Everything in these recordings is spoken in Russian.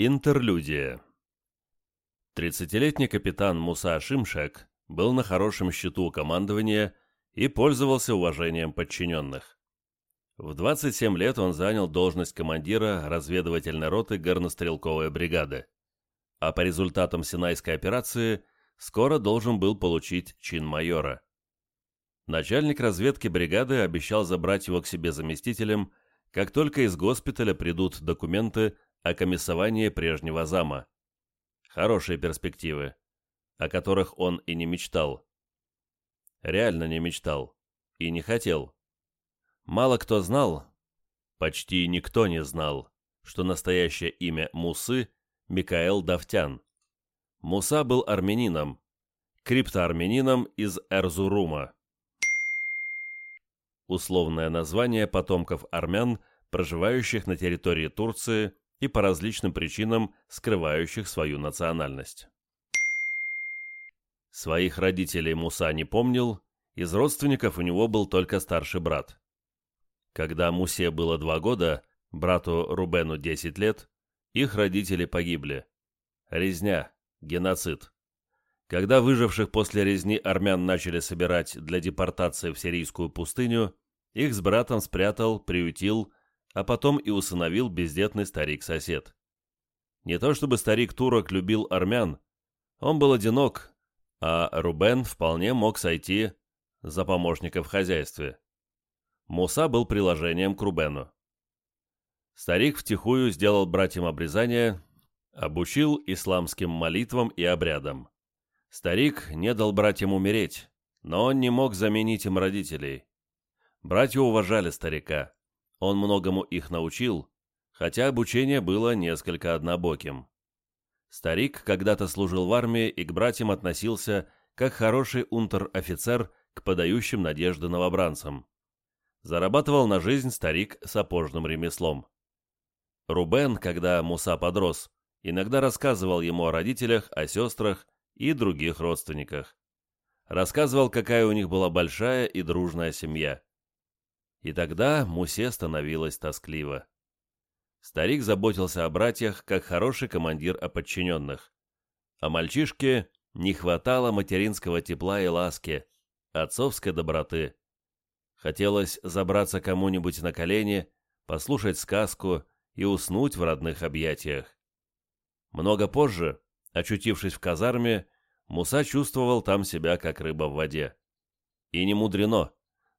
Интерлюдия. Тридцатилетний капитан Муса Шимшек был на хорошем счету у командования и пользовался уважением подчиненных. В 27 лет он занял должность командира разведывательной роты горнострелковой бригады, а по результатам Синайской операции скоро должен был получить чин майора. Начальник разведки бригады обещал забрать его к себе заместителем, как только из госпиталя придут документы о комиссовании прежнего зама. Хорошие перспективы, о которых он и не мечтал. Реально не мечтал и не хотел. Мало кто знал, почти никто не знал, что настоящее имя Мусы – Микаэл Давтян. Муса был армянином, криптоармянином из Эрзурума. Условное название потомков армян, проживающих на территории Турции – и по различным причинам скрывающих свою национальность. Своих родителей Муса не помнил, из родственников у него был только старший брат. Когда Мусе было два года, брату Рубену 10 лет, их родители погибли. Резня, геноцид. Когда выживших после резни армян начали собирать для депортации в сирийскую пустыню, их с братом спрятал, приютил а потом и усыновил бездетный старик-сосед. Не то чтобы старик турок любил армян, он был одинок, а Рубен вполне мог сойти за помощника в хозяйстве. Муса был приложением к Рубену. Старик втихую сделал братьям обрезание, обучил исламским молитвам и обрядам. Старик не дал братьям умереть, но он не мог заменить им родителей. Братья уважали старика, он многому их научил, хотя обучение было несколько однобоким. Старик когда-то служил в армии и к братьям относился как хороший унтер-офицер к подающим надежды новобранцам. Зарабатывал на жизнь старик сапожным ремеслом. Рубен, когда Муса подрос, иногда рассказывал ему о родителях, о сестрах и других родственниках. Рассказывал, какая у них была большая и дружная семья. И тогда Мусе становилось тоскливо. Старик заботился о братьях, как хороший командир о подчиненных. А мальчишке не хватало материнского тепла и ласки, отцовской доброты. Хотелось забраться кому-нибудь на колени, послушать сказку и уснуть в родных объятиях. Много позже, очутившись в казарме, Муса чувствовал там себя как рыба в воде. И не мудрено.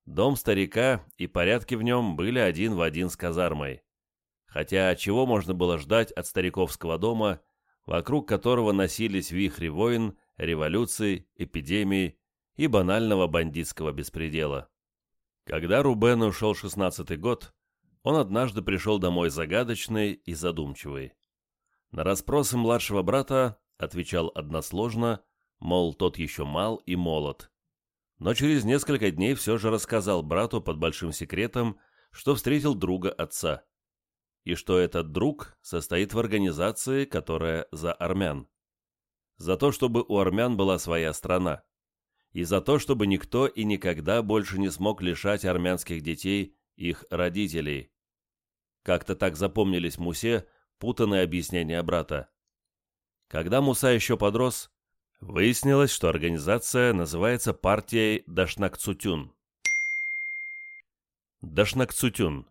Дом старика и порядки в нем были один в один с казармой. Хотя чего можно было ждать от стариковского дома, вокруг которого носились вихри войн, революций, эпидемий и банального бандитского беспредела. Когда Рубен ушел шестнадцатый год, он однажды пришел домой загадочный и задумчивый. На расспросы младшего брата отвечал односложно, мол, тот еще мал и молод, но через несколько дней все же рассказал брату под большим секретом, что встретил друга отца, и что этот друг состоит в организации, которая за армян. За то, чтобы у армян была своя страна, и за то, чтобы никто и никогда больше не смог лишать армянских детей их родителей. Как-то так запомнились Мусе путанные объяснения брата. Когда Муса еще подрос, Выяснилось, что организация называется партией Дашнакцутюн. Дашнакцутюн.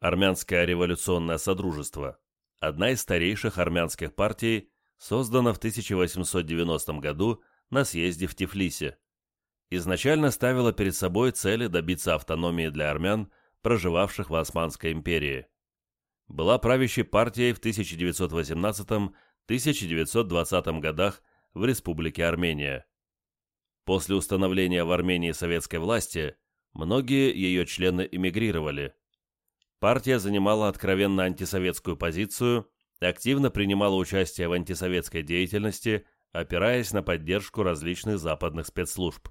Армянское революционное содружество. Одна из старейших армянских партий, создана в 1890 году на съезде в Тифлисе. Изначально ставила перед собой цели добиться автономии для армян, проживавших в Османской империи. Была правящей партией в 1918-1920 годах – в Республике Армения. После установления в Армении советской власти многие ее члены эмигрировали. Партия занимала откровенно антисоветскую позицию, активно принимала участие в антисоветской деятельности, опираясь на поддержку различных западных спецслужб.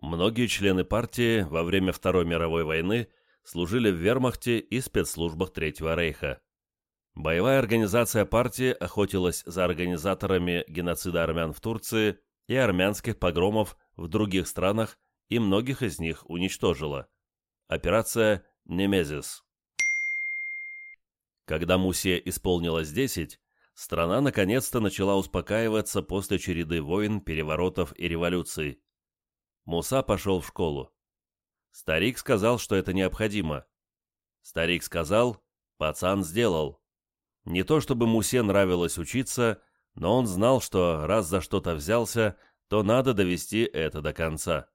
Многие члены партии во время Второй мировой войны служили в вермахте и спецслужбах Третьего рейха. Боевая организация партии охотилась за организаторами геноцида армян в Турции и армянских погромов в других странах и многих из них уничтожила. Операция «Немезис». Когда Мусе исполнилось 10, страна наконец-то начала успокаиваться после череды войн, переворотов и революций. Муса пошел в школу. Старик сказал, что это необходимо. Старик сказал, пацан сделал. Не то чтобы Мусе нравилось учиться, но он знал, что раз за что-то взялся, то надо довести это до конца.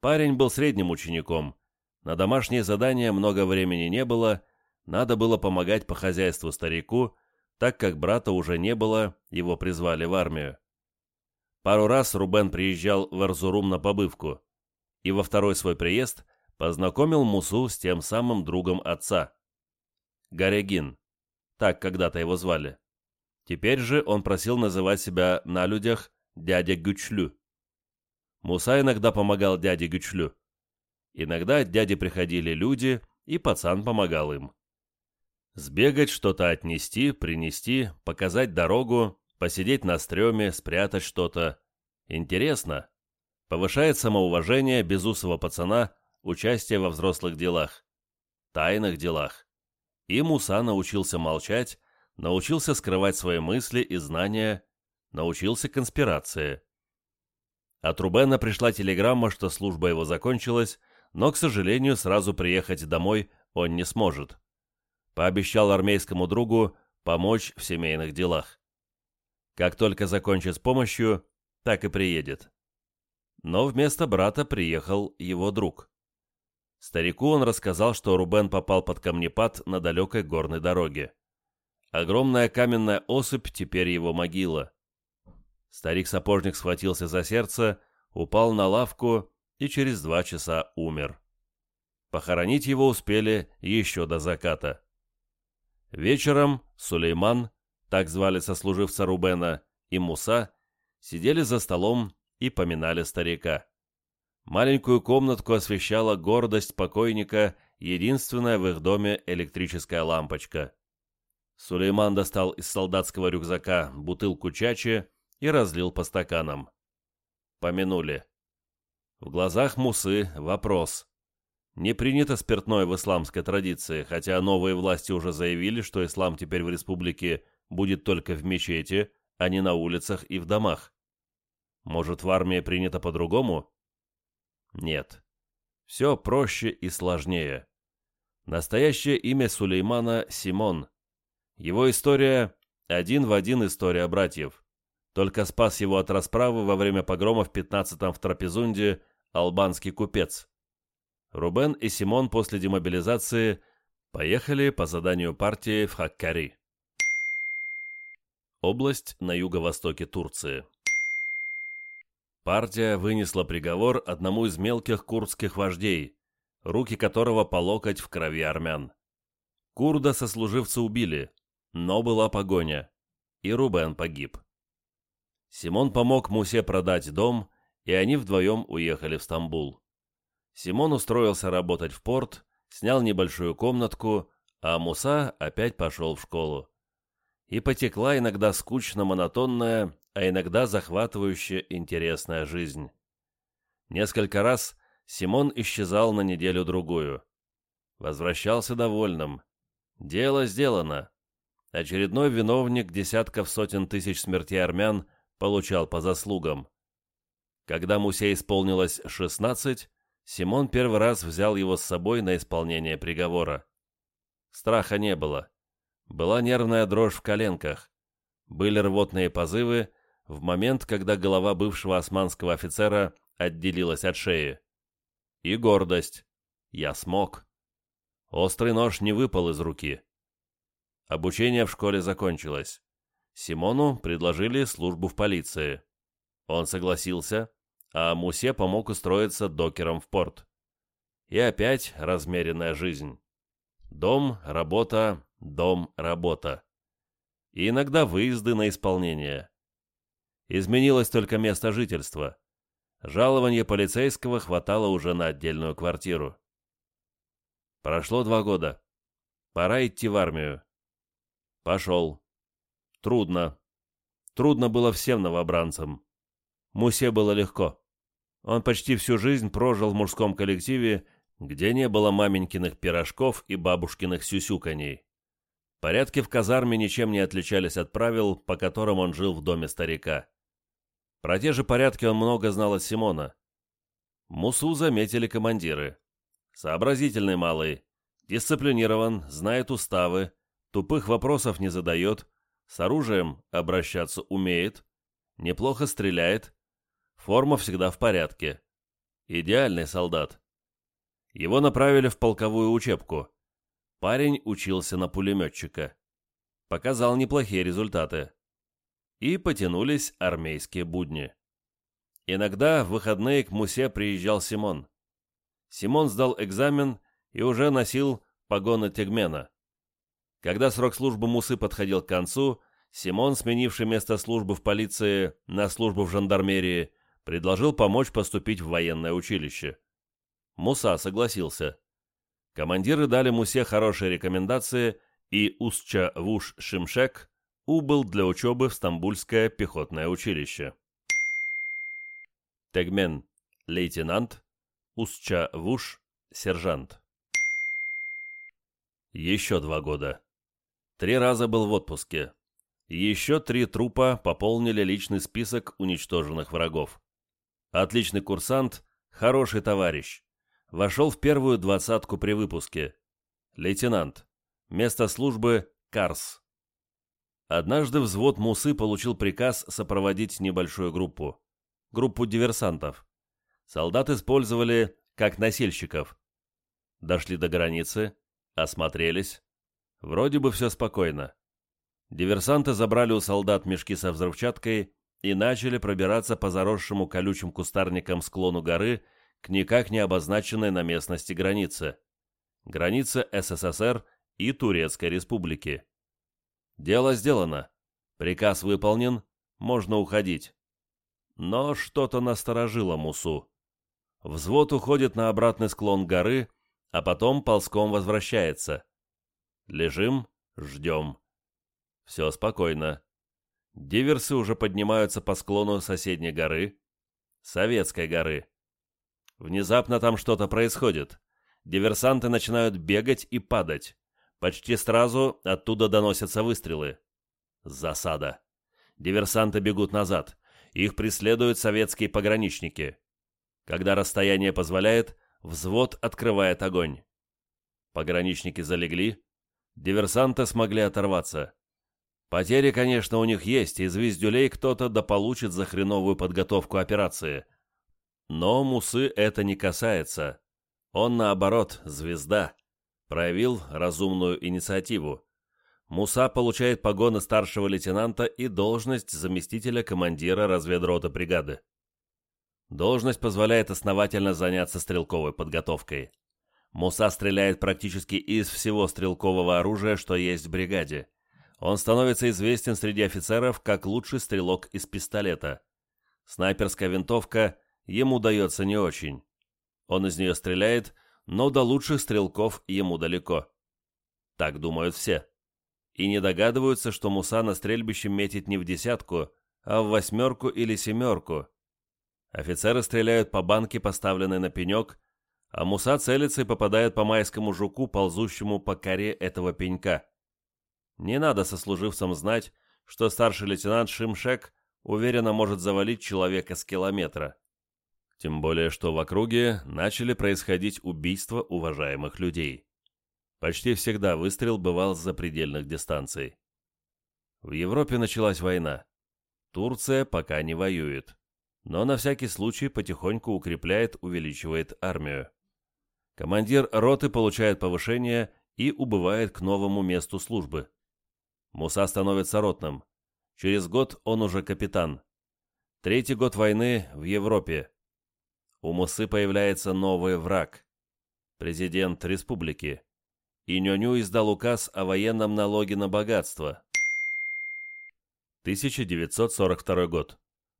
Парень был средним учеником. На домашние задания много времени не было, надо было помогать по хозяйству старику, так как брата уже не было, его призвали в армию. Пару раз Рубен приезжал в Эрзурум на побывку, и во второй свой приезд познакомил Мусу с тем самым другом отца. Горягин так когда-то его звали. Теперь же он просил называть себя на людях дядя Гучлю. Муса иногда помогал дяде Гучлю. Иногда от дяди приходили люди, и пацан помогал им. Сбегать, что-то отнести, принести, показать дорогу, посидеть на стреме, спрятать что-то. Интересно. Повышает самоуважение безусого пацана участие во взрослых делах. Тайных делах. И Муса научился молчать, научился скрывать свои мысли и знания, научился конспирации. От Рубена пришла телеграмма, что служба его закончилась, но, к сожалению, сразу приехать домой он не сможет. Пообещал армейскому другу помочь в семейных делах. Как только закончит с помощью, так и приедет. Но вместо брата приехал его друг. Старику он рассказал, что Рубен попал под камнепад на далекой горной дороге. Огромная каменная осыпь теперь его могила. Старик-сапожник схватился за сердце, упал на лавку и через два часа умер. Похоронить его успели еще до заката. Вечером Сулейман, так звали сослуживца Рубена, и Муса сидели за столом и поминали старика. Маленькую комнатку освещала гордость покойника, единственная в их доме электрическая лампочка. Сулейман достал из солдатского рюкзака бутылку чачи и разлил по стаканам. Помянули. В глазах Мусы вопрос. Не принято спиртное в исламской традиции, хотя новые власти уже заявили, что ислам теперь в республике будет только в мечети, а не на улицах и в домах. Может, в армии принято по-другому? Нет. Все проще и сложнее. Настоящее имя Сулеймана – Симон. Его история – один в один история братьев. Только спас его от расправы во время погрома в 15-м в Трапезунде албанский купец. Рубен и Симон после демобилизации поехали по заданию партии в Хаккари. Область на юго-востоке Турции. Партия вынесла приговор одному из мелких курдских вождей, руки которого по локоть в крови армян. Курда сослуживца убили, но была погоня, и Рубен погиб. Симон помог Мусе продать дом, и они вдвоем уехали в Стамбул. Симон устроился работать в порт, снял небольшую комнатку, а Муса опять пошел в школу. И потекла иногда скучно-монотонная, а иногда захватывающая интересная жизнь. Несколько раз Симон исчезал на неделю-другую. Возвращался довольным. Дело сделано. Очередной виновник десятков сотен тысяч смертей армян получал по заслугам. Когда Мусе исполнилось 16, Симон первый раз взял его с собой на исполнение приговора. Страха не было. Была нервная дрожь в коленках. Были рвотные позывы в момент, когда голова бывшего османского офицера отделилась от шеи. И гордость. Я смог. Острый нож не выпал из руки. Обучение в школе закончилось. Симону предложили службу в полиции. Он согласился, а Мусе помог устроиться докером в порт. И опять размеренная жизнь. Дом, работа, дом, работа. И иногда выезды на исполнение. Изменилось только место жительства. Жалование полицейского хватало уже на отдельную квартиру. Прошло два года. Пора идти в армию. Пошел. Трудно. Трудно было всем новобранцам. Мусе было легко. Он почти всю жизнь прожил в мужском коллективе, где не было маменькиных пирожков и бабушкиных сюсюканей. Порядки в казарме ничем не отличались от правил, по которым он жил в доме старика. Про те же порядки он много знала Симона. Мусу заметили командиры. Сообразительный малый, дисциплинирован, знает уставы, тупых вопросов не задает, с оружием обращаться умеет, неплохо стреляет, форма всегда в порядке. Идеальный солдат. Его направили в полковую учебку. Парень учился на пулеметчика. Показал неплохие результаты и потянулись армейские будни. Иногда в выходные к Мусе приезжал Симон. Симон сдал экзамен и уже носил погоны Тегмена. Когда срок службы Мусы подходил к концу, Симон, сменивший место службы в полиции на службу в жандармерии, предложил помочь поступить в военное училище. Муса согласился. Командиры дали Мусе хорошие рекомендации, и Усча Вуш Шимшек убыл для учебы в Стамбульское пехотное училище. Тегмен – лейтенант, Усча Вуш – сержант. Еще два года. Три раза был в отпуске. Еще три трупа пополнили личный список уничтоженных врагов. Отличный курсант, хороший товарищ. Вошел в первую двадцатку при выпуске. Лейтенант. Место службы – Карс. Однажды взвод Мусы получил приказ сопроводить небольшую группу. Группу диверсантов. Солдат использовали как носильщиков. Дошли до границы, осмотрелись. Вроде бы все спокойно. Диверсанты забрали у солдат мешки со взрывчаткой и начали пробираться по заросшему колючим кустарникам склону горы к никак не обозначенной на местности границе. Границе СССР и Турецкой Республики. Дело сделано. Приказ выполнен, можно уходить. Но что-то насторожило Мусу. Взвод уходит на обратный склон горы, а потом ползком возвращается. Лежим, ждем. Все спокойно. Диверсы уже поднимаются по склону соседней горы, Советской горы. Внезапно там что-то происходит. Диверсанты начинают бегать и падать. Почти сразу оттуда доносятся выстрелы. Засада. Диверсанты бегут назад. Их преследуют советские пограничники. Когда расстояние позволяет, взвод открывает огонь. Пограничники залегли. Диверсанты смогли оторваться. Потери, конечно, у них есть, из виздюлей кто-то дополучит за хреновую подготовку операции. Но Мусы это не касается. Он, наоборот, звезда проявил разумную инициативу. Муса получает погоны старшего лейтенанта и должность заместителя командира разведрота бригады. Должность позволяет основательно заняться стрелковой подготовкой. Муса стреляет практически из всего стрелкового оружия, что есть в бригаде. Он становится известен среди офицеров как лучший стрелок из пистолета. Снайперская винтовка ему дается не очень. Он из нее стреляет – но до лучших стрелков ему далеко. Так думают все. И не догадываются, что Муса на стрельбище метит не в десятку, а в восьмерку или семерку. Офицеры стреляют по банке, поставленной на пенек, а Муса целится и попадает по майскому жуку, ползущему по коре этого пенька. Не надо сослуживцам знать, что старший лейтенант Шимшек уверенно может завалить человека с километра. Тем более, что в округе начали происходить убийства уважаемых людей. Почти всегда выстрел бывал с запредельных дистанций. В Европе началась война. Турция пока не воюет, но на всякий случай потихоньку укрепляет, увеличивает армию. Командир роты получает повышение и убывает к новому месту службы. Муса становится ротным. Через год он уже капитан. Третий год войны в Европе у мусы появляется новый враг, президент республики. И Нюню издал указ о военном налоге на богатство. 1942 год.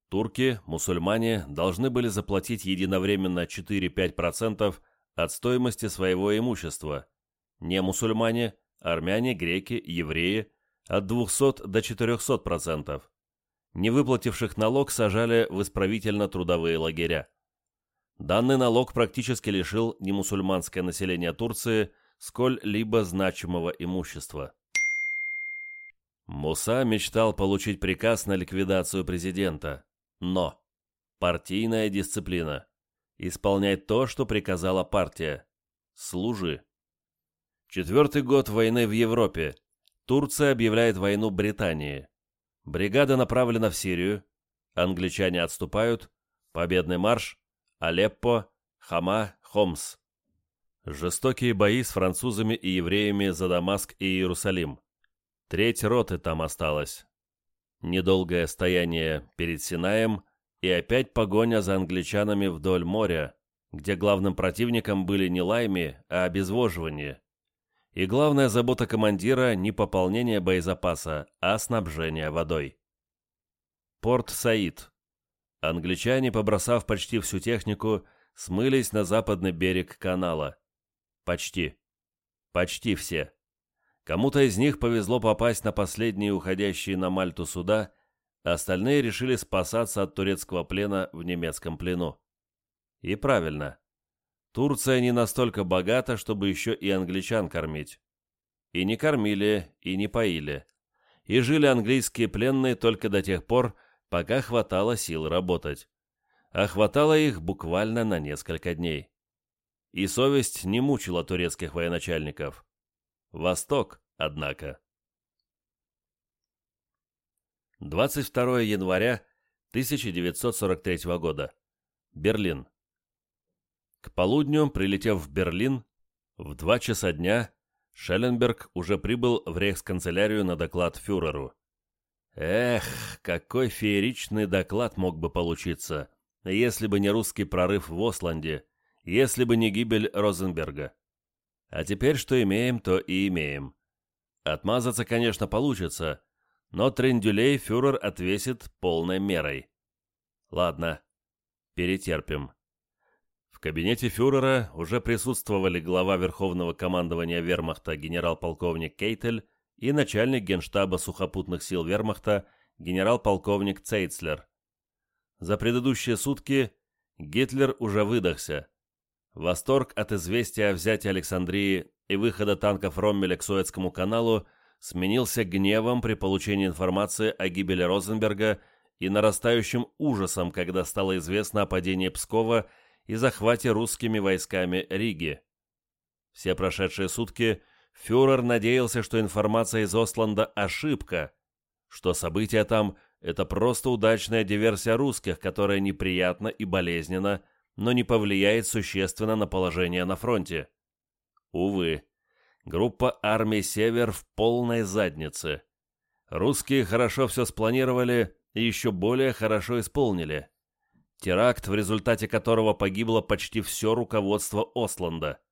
Турки, мусульмане, должны были заплатить единовременно 4-5% от стоимости своего имущества. Не мусульмане, армяне, греки, евреи – от 200 до 400%. Не выплативших налог сажали в исправительно-трудовые лагеря. Данный налог практически лишил немусульманское население Турции сколь-либо значимого имущества. Муса мечтал получить приказ на ликвидацию президента, но партийная дисциплина. исполняет то, что приказала партия. Служи. Четвертый год войны в Европе. Турция объявляет войну Британии. Бригада направлена в Сирию. Англичане отступают. Победный марш – Алеппо, Хама, Хомс. Жестокие бои с французами и евреями за Дамаск и Иерусалим. Треть роты там осталась. Недолгое стояние перед Синаем и опять погоня за англичанами вдоль моря, где главным противником были не лайми, а обезвоживание. И главная забота командира – не пополнение боезапаса, а снабжение водой. Порт Саид. Англичане, побросав почти всю технику, смылись на западный берег канала. Почти. Почти все. Кому-то из них повезло попасть на последние уходящие на Мальту суда, а остальные решили спасаться от турецкого плена в немецком плену. И правильно. Турция не настолько богата, чтобы еще и англичан кормить. И не кормили, и не поили. И жили английские пленные только до тех пор, пока хватало сил работать. А хватало их буквально на несколько дней. И совесть не мучила турецких военачальников. Восток, однако. 22 января 1943 года. Берлин. К полудню, прилетев в Берлин, в два часа дня Шелленберг уже прибыл в рейхсканцелярию на доклад фюреру – Эх, какой фееричный доклад мог бы получиться, если бы не русский прорыв в Осланде, если бы не гибель Розенберга. А теперь что имеем, то и имеем. Отмазаться, конечно, получится, но трендюлей фюрер отвесит полной мерой. Ладно, перетерпим. В кабинете фюрера уже присутствовали глава Верховного командования вермахта генерал-полковник Кейтель и начальник Генштаба сухопутных сил Вермахта генерал-полковник Цейцлер. За предыдущие сутки Гитлер уже выдохся. Восторг от известия о взятии Александрии и выхода танков Роммеля к Суэцкому каналу сменился гневом при получении информации о гибели Розенберга и нарастающим ужасом, когда стало известно о падении Пскова и захвате русскими войсками Риги. Все прошедшие сутки – Фюрер надеялся, что информация из Осланда – ошибка, что события там – это просто удачная диверсия русских, которая неприятна и болезненна, но не повлияет существенно на положение на фронте. Увы, группа армии «Север» в полной заднице. Русские хорошо все спланировали и еще более хорошо исполнили. Теракт, в результате которого погибло почти все руководство Осланда –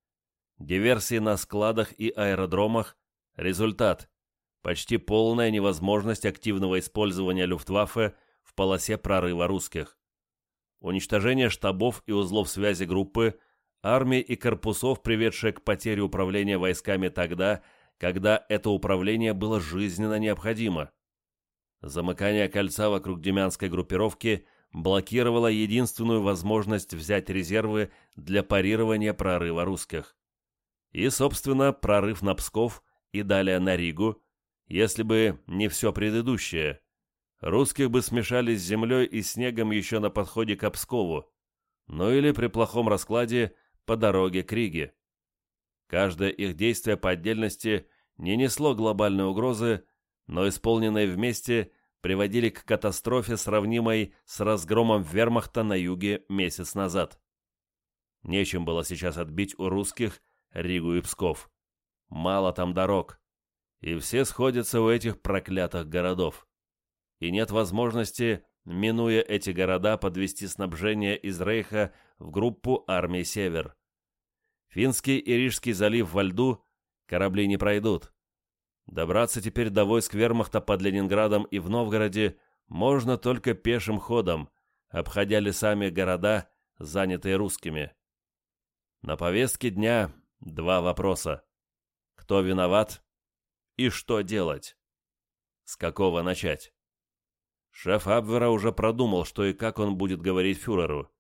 диверсии на складах и аэродромах – результат – почти полная невозможность активного использования Люфтваффе в полосе прорыва русских. Уничтожение штабов и узлов связи группы, армии и корпусов, приведшее к потере управления войсками тогда, когда это управление было жизненно необходимо. Замыкание кольца вокруг Демянской группировки блокировало единственную возможность взять резервы для парирования прорыва русских и, собственно, прорыв на Псков и далее на Ригу, если бы не все предыдущее. Русских бы смешали с землей и снегом еще на подходе к Пскову, ну или при плохом раскладе по дороге к Риге. Каждое их действие по отдельности не несло глобальной угрозы, но исполненные вместе приводили к катастрофе, сравнимой с разгромом вермахта на юге месяц назад. Нечем было сейчас отбить у русских – Ригу и Псков. Мало там дорог. И все сходятся у этих проклятых городов. И нет возможности, минуя эти города, подвести снабжение из Рейха в группу армии «Север». Финский и Рижский залив во льду, корабли не пройдут. Добраться теперь до войск вермахта под Ленинградом и в Новгороде можно только пешим ходом, обходя лесами города, занятые русскими. На повестке дня Два вопроса. Кто виноват и что делать? С какого начать? Шеф Абвера уже продумал, что и как он будет говорить фюреру,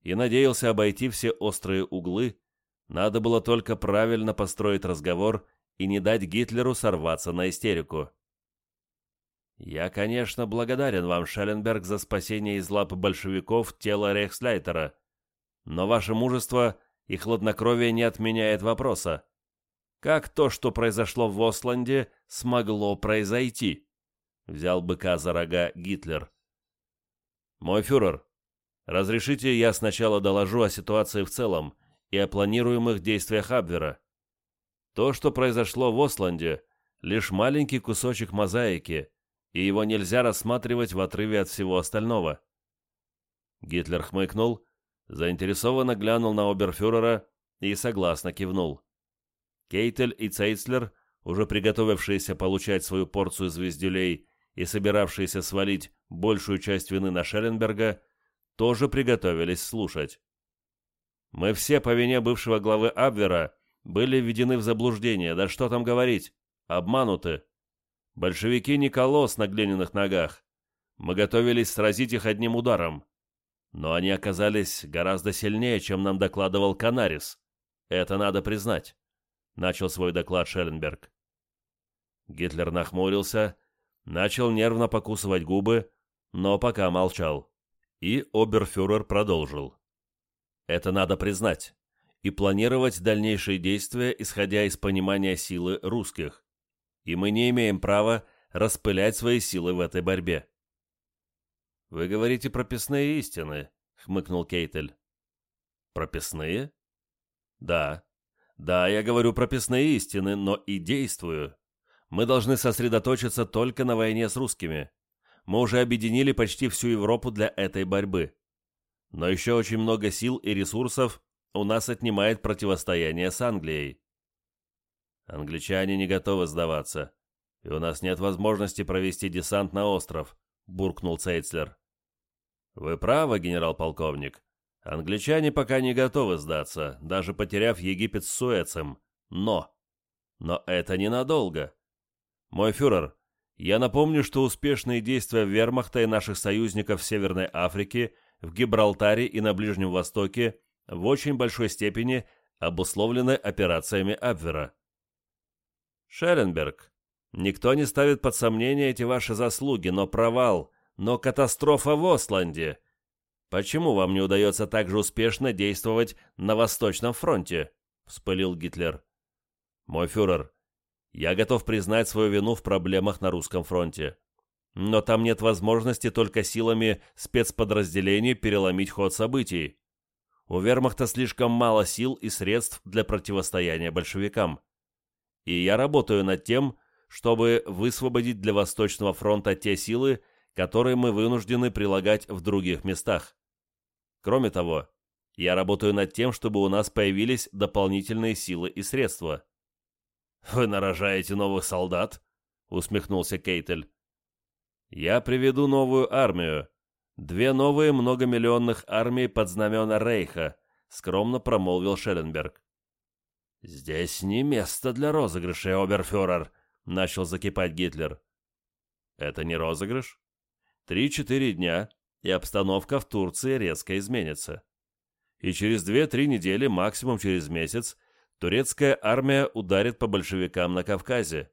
и надеялся обойти все острые углы, надо было только правильно построить разговор и не дать Гитлеру сорваться на истерику. «Я, конечно, благодарен вам, Шелленберг, за спасение из лап большевиков тела Рейхслейтера, но ваше мужество — и хладнокровие не отменяет вопроса. Как то, что произошло в Осланде, смогло произойти? Взял быка за рога Гитлер. Мой фюрер, разрешите я сначала доложу о ситуации в целом и о планируемых действиях Абвера. То, что произошло в Осланде, лишь маленький кусочек мозаики, и его нельзя рассматривать в отрыве от всего остального. Гитлер хмыкнул заинтересованно глянул на оберфюрера и согласно кивнул. Кейтель и Цейцлер, уже приготовившиеся получать свою порцию звездюлей и собиравшиеся свалить большую часть вины на Шелленберга, тоже приготовились слушать. Мы все по вине бывшего главы Абвера были введены в заблуждение, да что там говорить, обмануты. Большевики не колос на глиняных ногах. Мы готовились сразить их одним ударом но они оказались гораздо сильнее, чем нам докладывал Канарис. Это надо признать», — начал свой доклад Шелленберг. Гитлер нахмурился, начал нервно покусывать губы, но пока молчал. И оберфюрер продолжил. «Это надо признать и планировать дальнейшие действия, исходя из понимания силы русских. И мы не имеем права распылять свои силы в этой борьбе вы говорите прописные истины», — хмыкнул Кейтель. «Прописные?» «Да. Да, я говорю прописные истины, но и действую. Мы должны сосредоточиться только на войне с русскими. Мы уже объединили почти всю Европу для этой борьбы. Но еще очень много сил и ресурсов у нас отнимает противостояние с Англией. Англичане не готовы сдаваться, и у нас нет возможности провести десант на остров», — буркнул Цейцлер. Вы правы, генерал-полковник. Англичане пока не готовы сдаться, даже потеряв Египет с Суэцем. Но... Но это ненадолго. Мой фюрер, я напомню, что успешные действия вермахта и наших союзников в Северной Африке, в Гибралтаре и на Ближнем Востоке в очень большой степени обусловлены операциями Абвера. Шелленберг, никто не ставит под сомнение эти ваши заслуги, но провал, но катастрофа в Осланде. Почему вам не удается так же успешно действовать на Восточном фронте?» — вспылил Гитлер. «Мой фюрер, я готов признать свою вину в проблемах на русском фронте. Но там нет возможности только силами спецподразделений переломить ход событий. У вермахта слишком мало сил и средств для противостояния большевикам. И я работаю над тем, чтобы высвободить для Восточного фронта те силы, которые мы вынуждены прилагать в других местах. Кроме того, я работаю над тем, чтобы у нас появились дополнительные силы и средства. «Вы нарожаете новых солдат?» — усмехнулся Кейтель. «Я приведу новую армию. Две новые многомиллионных армии под знамена Рейха», — скромно промолвил Шелленберг. «Здесь не место для розыгрышей, оберфюрер», — начал закипать Гитлер. «Это не розыгрыш?» 3-4 дня, и обстановка в Турции резко изменится. И через 2-3 недели, максимум через месяц, турецкая армия ударит по большевикам на Кавказе.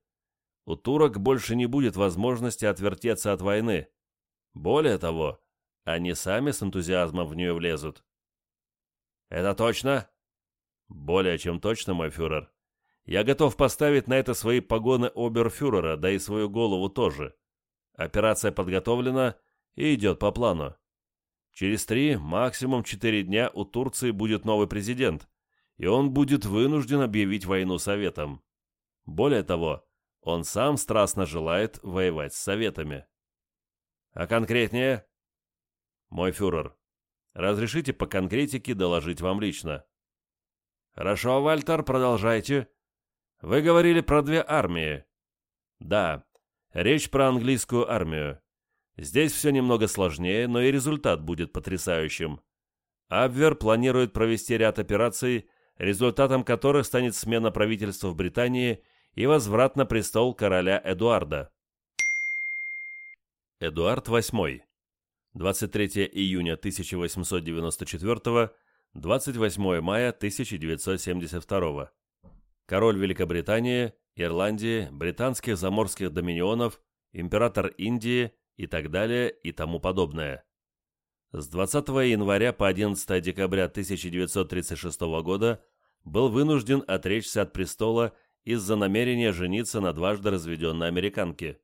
У турок больше не будет возможности отвертеться от войны. Более того, они сами с энтузиазмом в нее влезут. Это точно? Более чем точно, мой фюрер. Я готов поставить на это свои погоны оберфюрера, да и свою голову тоже. — Операция подготовлена и идет по плану. Через три, максимум четыре дня у Турции будет новый президент, и он будет вынужден объявить войну Советам. Более того, он сам страстно желает воевать с Советами. А конкретнее? Мой фюрер, разрешите по конкретике доложить вам лично. Хорошо, Вальтер, продолжайте. Вы говорили про две армии. Да, Речь про английскую армию. Здесь все немного сложнее, но и результат будет потрясающим. Абвер планирует провести ряд операций, результатом которых станет смена правительства в Британии и возврат на престол короля Эдуарда. Эдуард VIII. 23 июня 1894, 28 мая 1972. Король Великобритании, Ирландии, британских заморских доминионов, император Индии и так далее и тому подобное. С 20 января по 11 декабря 1936 года был вынужден отречься от престола из-за намерения жениться на дважды разведенной американке.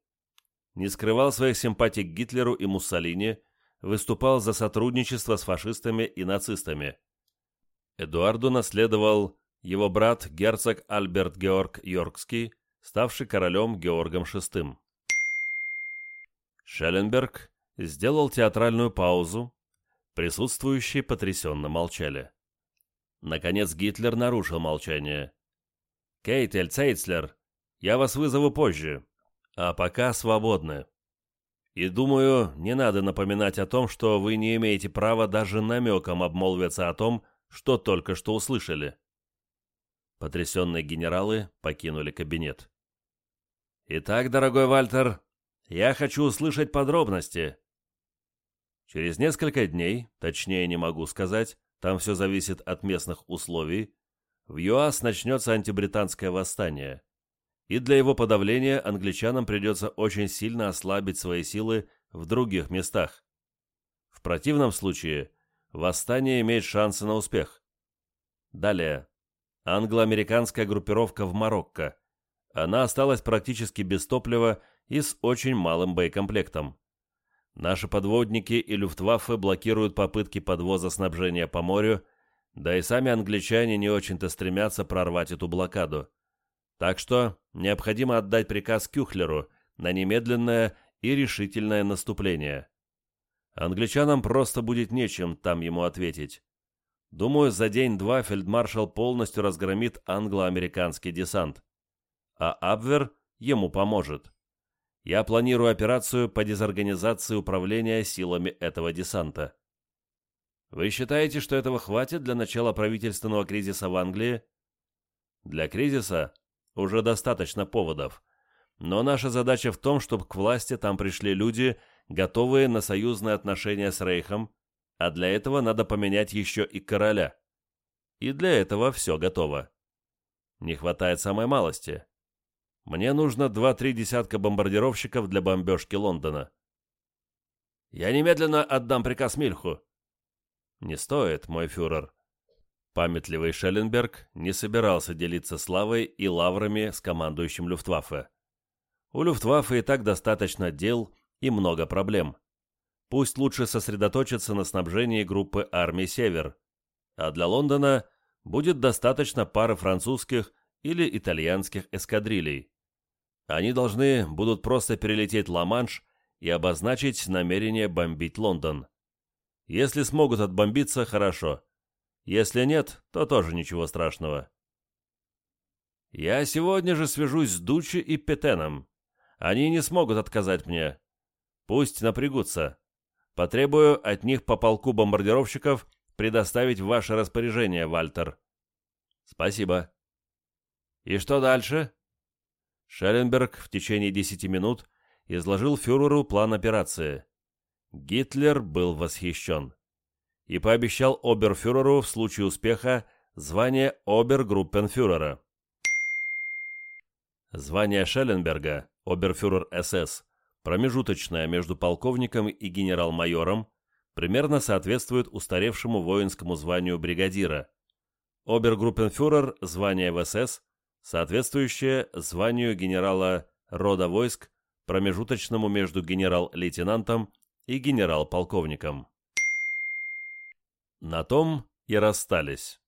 Не скрывал своих симпатий к Гитлеру и Муссолини, выступал за сотрудничество с фашистами и нацистами. Эдуарду наследовал его брат герцог Альберт Георг Йоркский, ставший королем Георгом VI. Шелленберг сделал театральную паузу. Присутствующие потрясенно молчали. Наконец Гитлер нарушил молчание. «Кейтель, Цейцлер, я вас вызову позже, а пока свободны. И думаю, не надо напоминать о том, что вы не имеете права даже намеком обмолвиться о том, что только что услышали». Потрясенные генералы покинули кабинет. «Итак, дорогой Вальтер, я хочу услышать подробности». Через несколько дней, точнее не могу сказать, там все зависит от местных условий, в ЮАС начнется антибританское восстание. И для его подавления англичанам придется очень сильно ослабить свои силы в других местах. В противном случае восстание имеет шансы на успех. Далее англо-американская группировка в Марокко. Она осталась практически без топлива и с очень малым боекомплектом. Наши подводники и люфтваффе блокируют попытки подвоза снабжения по морю, да и сами англичане не очень-то стремятся прорвать эту блокаду. Так что необходимо отдать приказ Кюхлеру на немедленное и решительное наступление. Англичанам просто будет нечем там ему ответить. Думаю, за день-два фельдмаршал полностью разгромит англо-американский десант. А Абвер ему поможет. Я планирую операцию по дезорганизации управления силами этого десанта. Вы считаете, что этого хватит для начала правительственного кризиса в Англии? Для кризиса уже достаточно поводов. Но наша задача в том, чтобы к власти там пришли люди, готовые на союзные отношения с Рейхом, а для этого надо поменять еще и короля. И для этого все готово. Не хватает самой малости. Мне нужно два-три десятка бомбардировщиков для бомбежки Лондона. Я немедленно отдам приказ Мильху. Не стоит, мой фюрер. Памятливый Шелленберг не собирался делиться славой и лаврами с командующим Люфтваффе. У Люфтваффе и так достаточно дел и много проблем пусть лучше сосредоточится на снабжении группы армии «Север», а для Лондона будет достаточно пары французских или итальянских эскадрилей. Они должны будут просто перелететь Ла-Манш и обозначить намерение бомбить Лондон. Если смогут отбомбиться, хорошо. Если нет, то тоже ничего страшного. Я сегодня же свяжусь с Дучи и Петеном. Они не смогут отказать мне. Пусть напрягутся. Потребую от них по полку бомбардировщиков предоставить в ваше распоряжение, Вальтер. Спасибо. И что дальше? Шелленберг в течение 10 минут изложил фюреру план операции. Гитлер был восхищен и пообещал оберфюреру в случае успеха звание обергруппенфюрера. Звание Шелленберга, оберфюрер СС, промежуточная между полковником и генерал-майором, примерно соответствует устаревшему воинскому званию бригадира. Обергруппенфюрер – звание в СС, соответствующее званию генерала рода войск, промежуточному между генерал-лейтенантом и генерал-полковником. На том и расстались.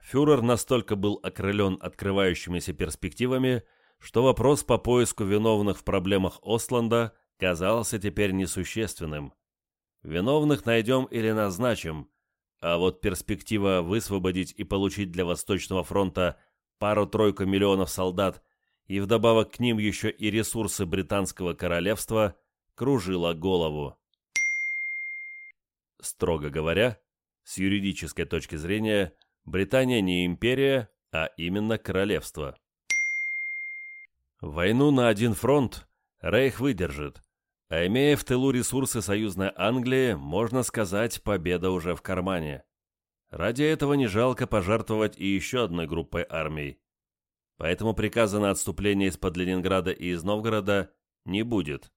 Фюрер настолько был окрылен открывающимися перспективами – что вопрос по поиску виновных в проблемах Осланда казался теперь несущественным. Виновных найдем или назначим, а вот перспектива высвободить и получить для Восточного фронта пару-тройку миллионов солдат и вдобавок к ним еще и ресурсы британского королевства кружила голову. Строго говоря, с юридической точки зрения, Британия не империя, а именно королевство. Войну на один фронт Рейх выдержит, а имея в тылу ресурсы союзной Англии, можно сказать, победа уже в кармане. Ради этого не жалко пожертвовать и еще одной группой армий. Поэтому приказа на отступление из-под Ленинграда и из Новгорода не будет.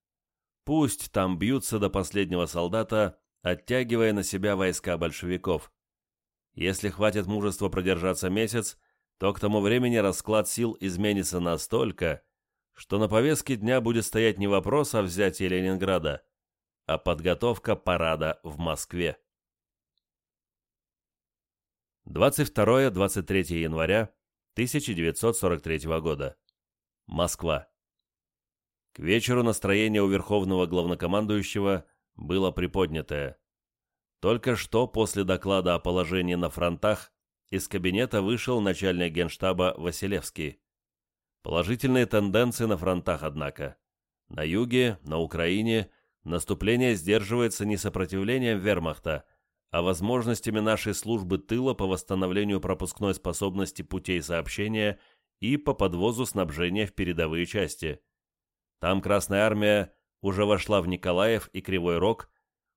Пусть там бьются до последнего солдата, оттягивая на себя войска большевиков. Если хватит мужества продержаться месяц, то к тому времени расклад сил изменится настолько, что на повестке дня будет стоять не вопрос о взятии Ленинграда, а подготовка парада в Москве. 22-23 января 1943 года. Москва. К вечеру настроение у верховного главнокомандующего было приподнятое. Только что после доклада о положении на фронтах из кабинета вышел начальник генштаба Василевский. Положительные тенденции на фронтах, однако. На юге, на Украине наступление сдерживается не сопротивлением вермахта, а возможностями нашей службы тыла по восстановлению пропускной способности путей сообщения и по подвозу снабжения в передовые части. Там Красная Армия уже вошла в Николаев и Кривой Рог,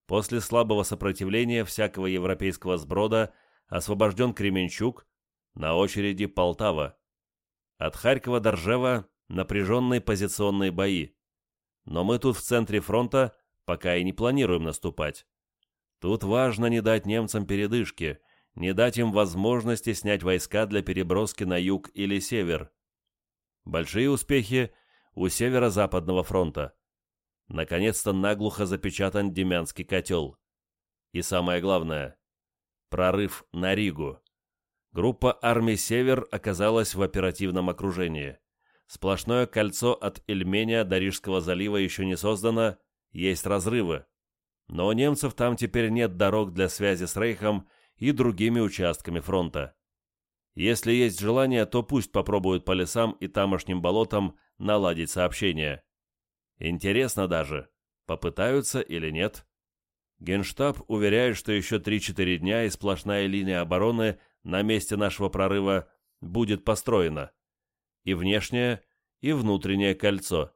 после слабого сопротивления всякого европейского сброда освобожден Кременчук, на очереди Полтава. От Харькова до Ржева напряженные позиционные бои. Но мы тут в центре фронта пока и не планируем наступать. Тут важно не дать немцам передышки, не дать им возможности снять войска для переброски на юг или север. Большие успехи у северо-западного фронта. Наконец-то наглухо запечатан Демянский котел. И самое главное – прорыв на Ригу. Группа армий «Север» оказалась в оперативном окружении. Сплошное кольцо от Эльменя до Рижского залива еще не создано, есть разрывы. Но у немцев там теперь нет дорог для связи с Рейхом и другими участками фронта. Если есть желание, то пусть попробуют по лесам и тамошним болотам наладить сообщение. Интересно даже, попытаются или нет. Генштаб уверяет, что еще 3-4 дня и сплошная линия обороны на месте нашего прорыва будет построено и внешнее, и внутреннее кольцо.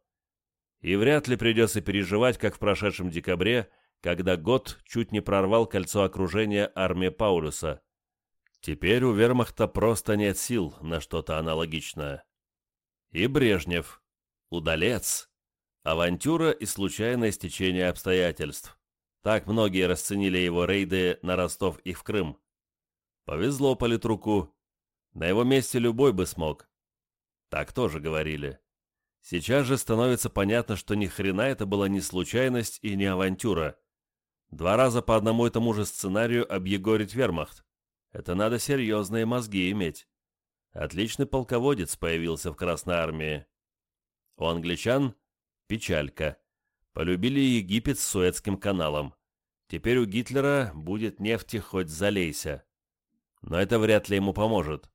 И вряд ли придется переживать, как в прошедшем декабре, когда год чуть не прорвал кольцо окружения армии Паулюса. Теперь у вермахта просто нет сил на что-то аналогичное. И Брежнев. Удалец. Авантюра и случайное стечение обстоятельств. Так многие расценили его рейды на Ростов и в Крым. Повезло политруку. На его месте любой бы смог. Так тоже говорили. Сейчас же становится понятно, что ни хрена это была не случайность и не авантюра. Два раза по одному и тому же сценарию объегорить вермахт. Это надо серьезные мозги иметь. Отличный полководец появился в Красной Армии. У англичан печалька. Полюбили Египет с Суэцким каналом. Теперь у Гитлера будет нефти хоть залейся но это вряд ли ему поможет.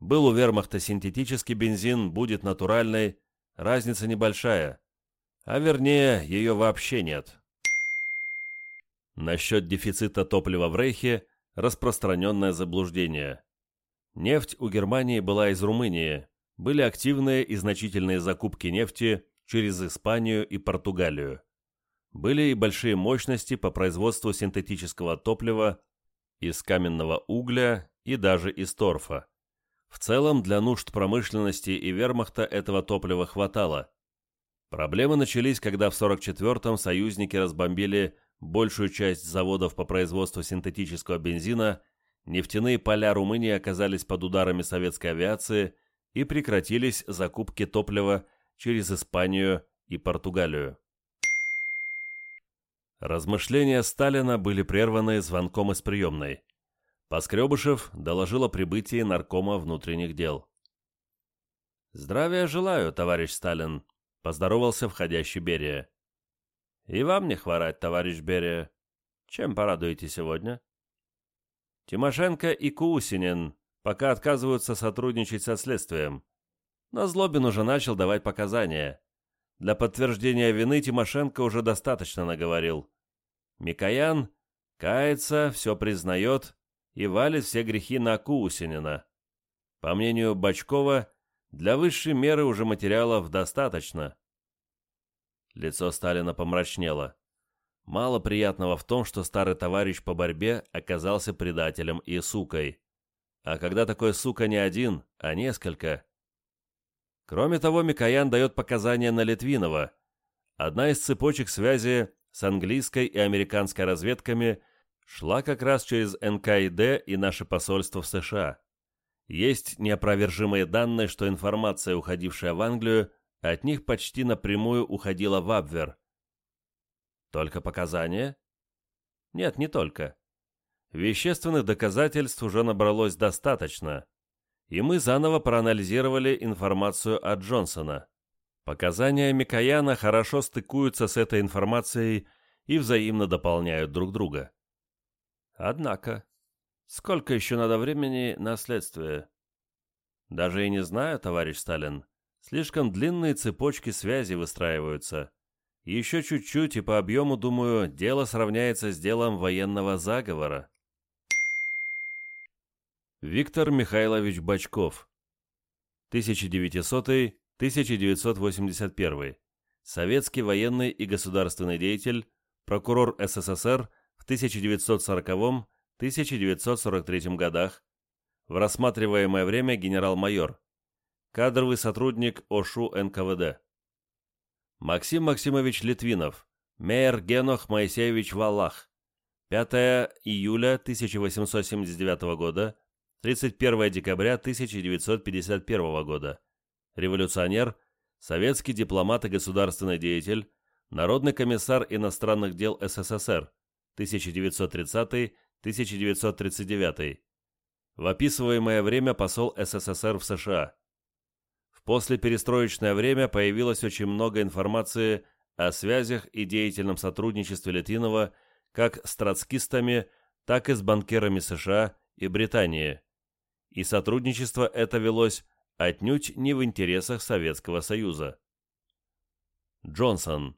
Был у вермахта синтетический бензин, будет натуральный, разница небольшая. А вернее, ее вообще нет. Насчет дефицита топлива в Рейхе распространенное заблуждение. Нефть у Германии была из Румынии. Были активные и значительные закупки нефти через Испанию и Португалию. Были и большие мощности по производству синтетического топлива из каменного угля и даже из торфа. В целом для нужд промышленности и вермахта этого топлива хватало. Проблемы начались, когда в 44-м союзники разбомбили большую часть заводов по производству синтетического бензина, нефтяные поля Румынии оказались под ударами советской авиации и прекратились закупки топлива через Испанию и Португалию. Размышления Сталина были прерваны звонком из приемной. Поскребышев доложил о прибытии наркома внутренних дел. «Здравия желаю, товарищ Сталин», — поздоровался входящий Берия. «И вам не хворать, товарищ Берия. Чем порадуете сегодня?» «Тимошенко и Кусинин пока отказываются сотрудничать со следствием. Но Злобин уже начал давать показания. Для подтверждения вины Тимошенко уже достаточно наговорил. Микоян кается, все признает и валит все грехи на Кусинина. По мнению Бочкова для высшей меры уже материалов достаточно. Лицо Сталина помрачнело. Мало приятного в том, что старый товарищ по борьбе оказался предателем и сукой. А когда такой сука не один, а несколько... Кроме того, Микоян дает показания на Литвинова. Одна из цепочек связи с английской и американской разведками шла как раз через НКИД и наше посольство в США. Есть неопровержимые данные, что информация, уходившая в Англию, от них почти напрямую уходила в Абвер. Только показания? Нет, не только. Вещественных доказательств уже набралось достаточно, и мы заново проанализировали информацию от Джонсона – Показания Микояна хорошо стыкуются с этой информацией и взаимно дополняют друг друга. Однако, сколько еще надо времени на следствие? Даже и не знаю, товарищ Сталин. Слишком длинные цепочки связи выстраиваются. Еще чуть-чуть, и по объему, думаю, дело сравняется с делом военного заговора. Виктор Михайлович Бачков 1900 1981. Советский военный и государственный деятель, прокурор СССР в 1940-1943 годах, в рассматриваемое время генерал-майор, кадровый сотрудник ОШУ НКВД. Максим Максимович Литвинов, мэр Генох Моисеевич Валлах. 5 июля 1879 года, 31 декабря 1951 года, революционер, советский дипломат и государственный деятель, народный комиссар иностранных дел СССР 1930-1939, в описываемое время посол СССР в США. В послеперестроечное время появилось очень много информации о связях и деятельном сотрудничестве Литинова как с троцкистами, так и с банкирами США и Британии. И сотрудничество это велось отнюдь не в интересах Советского Союза. Джонсон.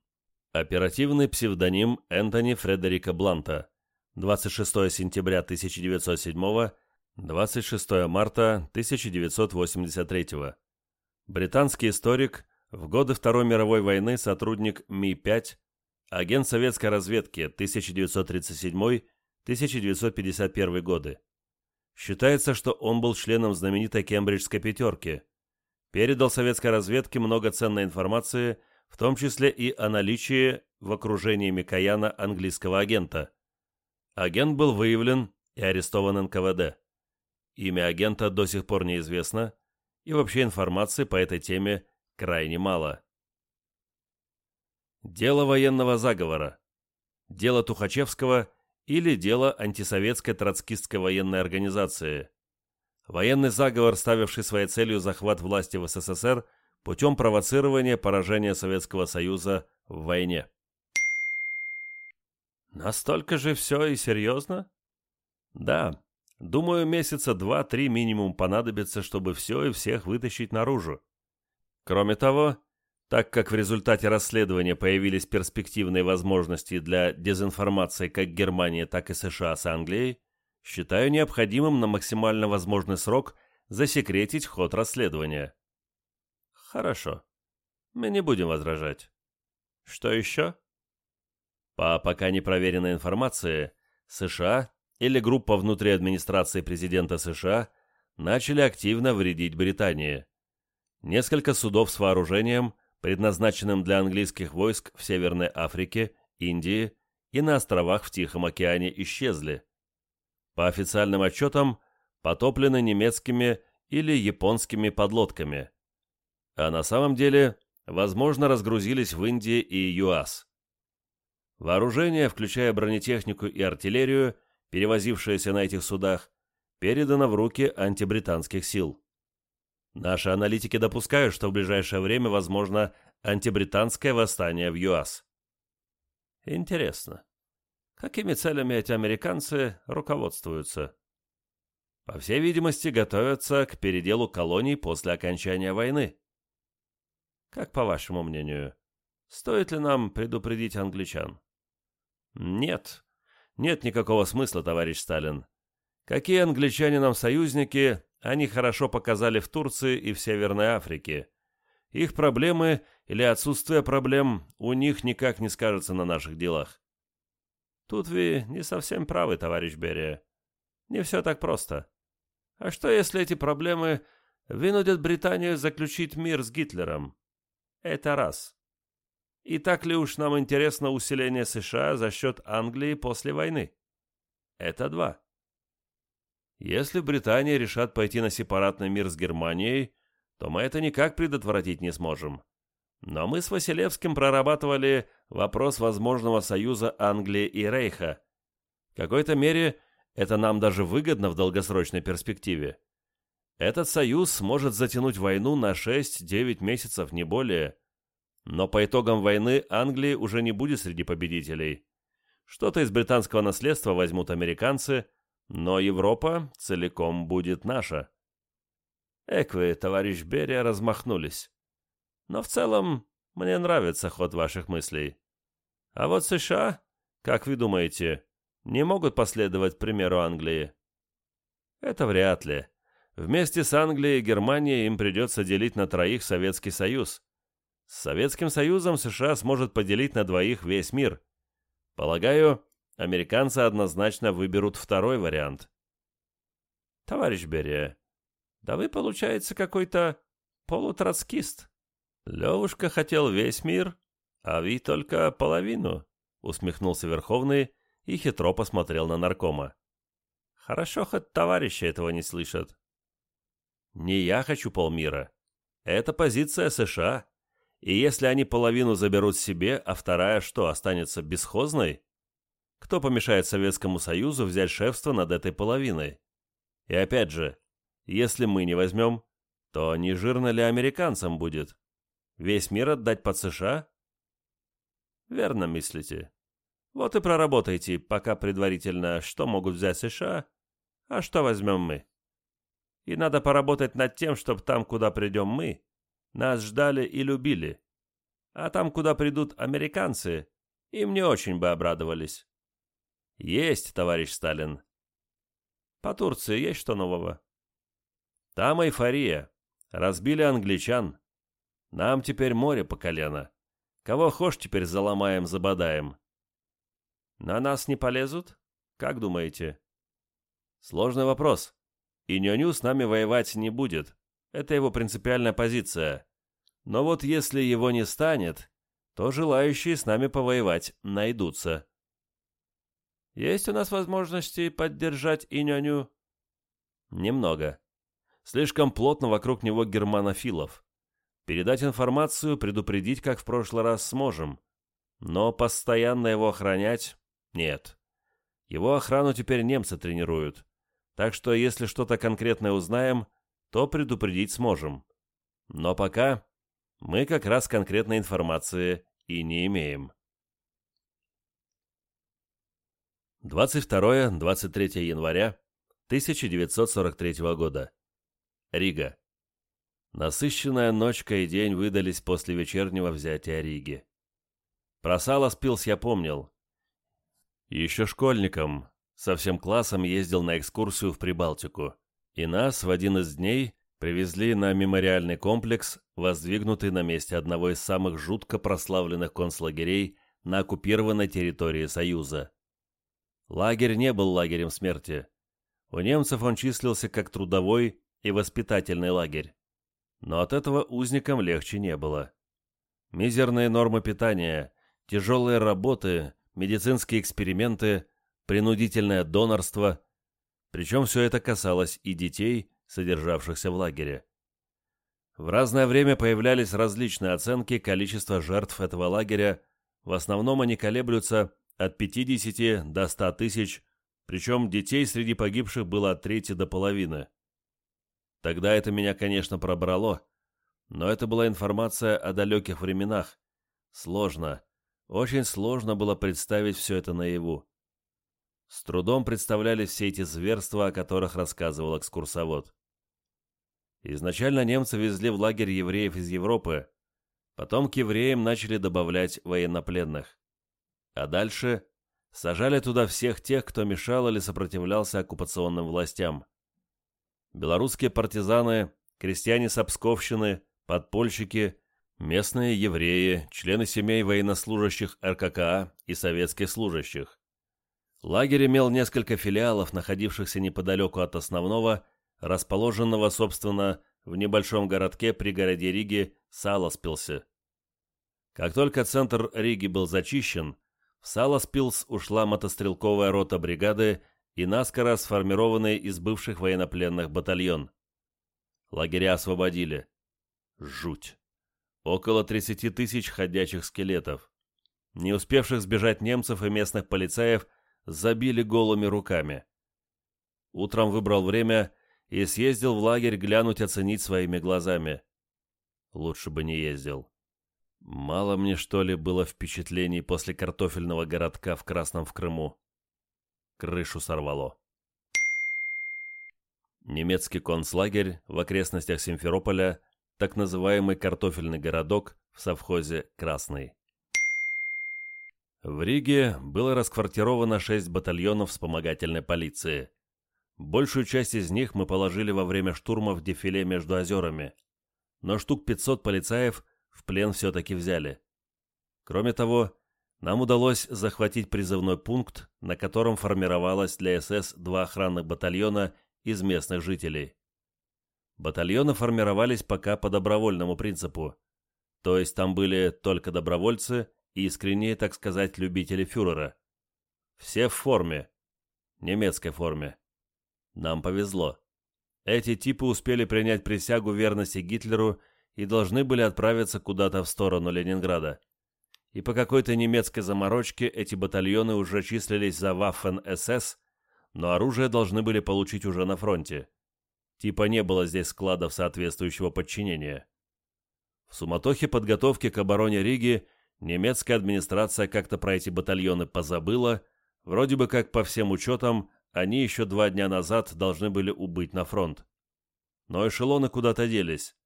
Оперативный псевдоним Энтони Фредерика Бланта. 26 сентября 1907, 26 марта 1983. Британский историк, в годы Второй мировой войны сотрудник Ми-5, агент советской разведки 1937-1951 годы. Считается, что он был членом знаменитой Кембриджской пятерки. Передал советской разведке много ценной информации, в том числе и о наличии в окружении Микояна английского агента. Агент был выявлен и арестован НКВД. Имя агента до сих пор неизвестно, и вообще информации по этой теме крайне мало. Дело военного заговора. Дело Тухачевского или дело антисоветской троцкистской военной организации. Военный заговор, ставивший своей целью захват власти в СССР путем провоцирования поражения Советского Союза в войне. Настолько же все и серьезно? Да. Думаю, месяца два-три минимум понадобится, чтобы все и всех вытащить наружу. Кроме того, так как в результате расследования появились перспективные возможности для дезинформации как Германии, так и США с Англией, считаю необходимым на максимально возможный срок засекретить ход расследования. Хорошо. Мы не будем возражать. Что еще? По пока не проверенной информации, США или группа внутри администрации президента США начали активно вредить Британии. Несколько судов с вооружением – предназначенным для английских войск в Северной Африке, Индии и на островах в Тихом океане исчезли. По официальным отчетам, потоплены немецкими или японскими подлодками. А на самом деле, возможно, разгрузились в Индии и ЮАС. Вооружение, включая бронетехнику и артиллерию, перевозившееся на этих судах, передано в руки антибританских сил. Наши аналитики допускают, что в ближайшее время возможно антибританское восстание в ЮАС. Интересно, какими целями эти американцы руководствуются? По всей видимости, готовятся к переделу колоний после окончания войны. Как по вашему мнению, стоит ли нам предупредить англичан? Нет. Нет никакого смысла, товарищ Сталин. Какие англичане нам союзники, они хорошо показали в Турции и в Северной Африке. Их проблемы или отсутствие проблем у них никак не скажется на наших делах. Тут вы не совсем правы, товарищ Берия. Не все так просто. А что, если эти проблемы вынудят Британию заключить мир с Гитлером? Это раз. И так ли уж нам интересно усиление США за счет Англии после войны? Это два. Если Британия решат пойти на сепаратный мир с Германией, то мы это никак предотвратить не сможем. Но мы с Василевским прорабатывали вопрос возможного союза Англии и Рейха. В какой-то мере это нам даже выгодно в долгосрочной перспективе. Этот союз может затянуть войну на 6-9 месяцев, не более. Но по итогам войны Англии уже не будет среди победителей. Что-то из британского наследства возьмут американцы – но Европа целиком будет наша. Эквы, товарищ Берия, размахнулись. Но в целом мне нравится ход ваших мыслей. А вот США, как вы думаете, не могут последовать примеру Англии? Это вряд ли. Вместе с Англией и Германией им придется делить на троих Советский Союз. С Советским Союзом США сможет поделить на двоих весь мир. Полагаю, Американцы однозначно выберут второй вариант. Товарищ Берия, да вы, получается, какой-то полутроцкист. Левушка хотел весь мир, а вы только половину, усмехнулся Верховный и хитро посмотрел на наркома. Хорошо, хоть товарищи этого не слышат. Не я хочу полмира. Это позиция США. И если они половину заберут себе, а вторая что, останется бесхозной, кто помешает Советскому Союзу взять шефство над этой половиной? И опять же, если мы не возьмем, то не жирно ли американцам будет? Весь мир отдать под США? Верно мыслите. Вот и проработайте пока предварительно, что могут взять США, а что возьмем мы. И надо поработать над тем, чтобы там, куда придем мы, нас ждали и любили. А там, куда придут американцы, им не очень бы обрадовались. «Есть, товарищ Сталин». «По Турции есть что нового?» «Там эйфория. Разбили англичан. Нам теперь море по колено. Кого хошь теперь заломаем, забодаем». «На нас не полезут? Как думаете?» «Сложный вопрос. И Нюню с нами воевать не будет. Это его принципиальная позиция. Но вот если его не станет, то желающие с нами повоевать найдутся». Есть у нас возможности поддержать Иньоню?» «Немного. Слишком плотно вокруг него германофилов. Передать информацию, предупредить, как в прошлый раз сможем. Но постоянно его охранять — нет. Его охрану теперь немцы тренируют. Так что если что-то конкретное узнаем, то предупредить сможем. Но пока мы как раз конкретной информации и не имеем». 22-23 января 1943 года. Рига. Насыщенная ночка и день выдались после вечернего взятия Риги. Про сало спилс я помнил. Еще школьником со всем классом ездил на экскурсию в Прибалтику, и нас в один из дней привезли на мемориальный комплекс, воздвигнутый на месте одного из самых жутко прославленных концлагерей на оккупированной территории Союза – Лагерь не был лагерем смерти. У немцев он числился как трудовой и воспитательный лагерь. Но от этого узникам легче не было. Мизерные нормы питания, тяжелые работы, медицинские эксперименты, принудительное донорство. Причем все это касалось и детей, содержавшихся в лагере. В разное время появлялись различные оценки количества жертв этого лагеря, в основном они колеблются от 50 до 100 тысяч, причем детей среди погибших было от трети до половины. Тогда это меня, конечно, пробрало, но это была информация о далеких временах. Сложно, очень сложно было представить все это наяву. С трудом представляли все эти зверства, о которых рассказывал экскурсовод. Изначально немцы везли в лагерь евреев из Европы, потом к евреям начали добавлять военнопленных. А дальше сажали туда всех тех, кто мешал или сопротивлялся оккупационным властям. Белорусские партизаны, крестьяне с Сапсковщины, подпольщики, местные евреи, члены семей военнослужащих РККА и советских служащих. Лагерь имел несколько филиалов, находившихся неподалеку от основного, расположенного, собственно, в небольшом городке при городе Риге Саласпилсе. Как только центр Риги был зачищен, в Саласпилс ушла мотострелковая рота бригады и наскоро сформированный из бывших военнопленных батальон. Лагеря освободили. Жуть. Около 30 тысяч ходячих скелетов. Не успевших сбежать немцев и местных полицаев забили голыми руками. Утром выбрал время и съездил в лагерь глянуть оценить своими глазами. Лучше бы не ездил. Мало мне, что ли, было впечатлений после картофельного городка в Красном в Крыму. Крышу сорвало. Немецкий концлагерь в окрестностях Симферополя, так называемый картофельный городок в совхозе «Красный». В Риге было расквартировано шесть батальонов вспомогательной полиции. Большую часть из них мы положили во время штурма в дефиле между озерами, но штук 500 полицаев – в плен все-таки взяли. Кроме того, нам удалось захватить призывной пункт, на котором формировалось для СС два охранных батальона из местных жителей. Батальоны формировались пока по добровольному принципу, то есть там были только добровольцы и искренние, так сказать, любители фюрера. Все в форме, немецкой форме. Нам повезло. Эти типы успели принять присягу верности Гитлеру и и должны были отправиться куда-то в сторону Ленинграда. И по какой-то немецкой заморочке эти батальоны уже числились за Waffen-СС, но оружие должны были получить уже на фронте. Типа не было здесь складов соответствующего подчинения. В суматохе подготовки к обороне Риги немецкая администрация как-то про эти батальоны позабыла, вроде бы как по всем учетам они еще два дня назад должны были убыть на фронт. Но эшелоны куда-то делись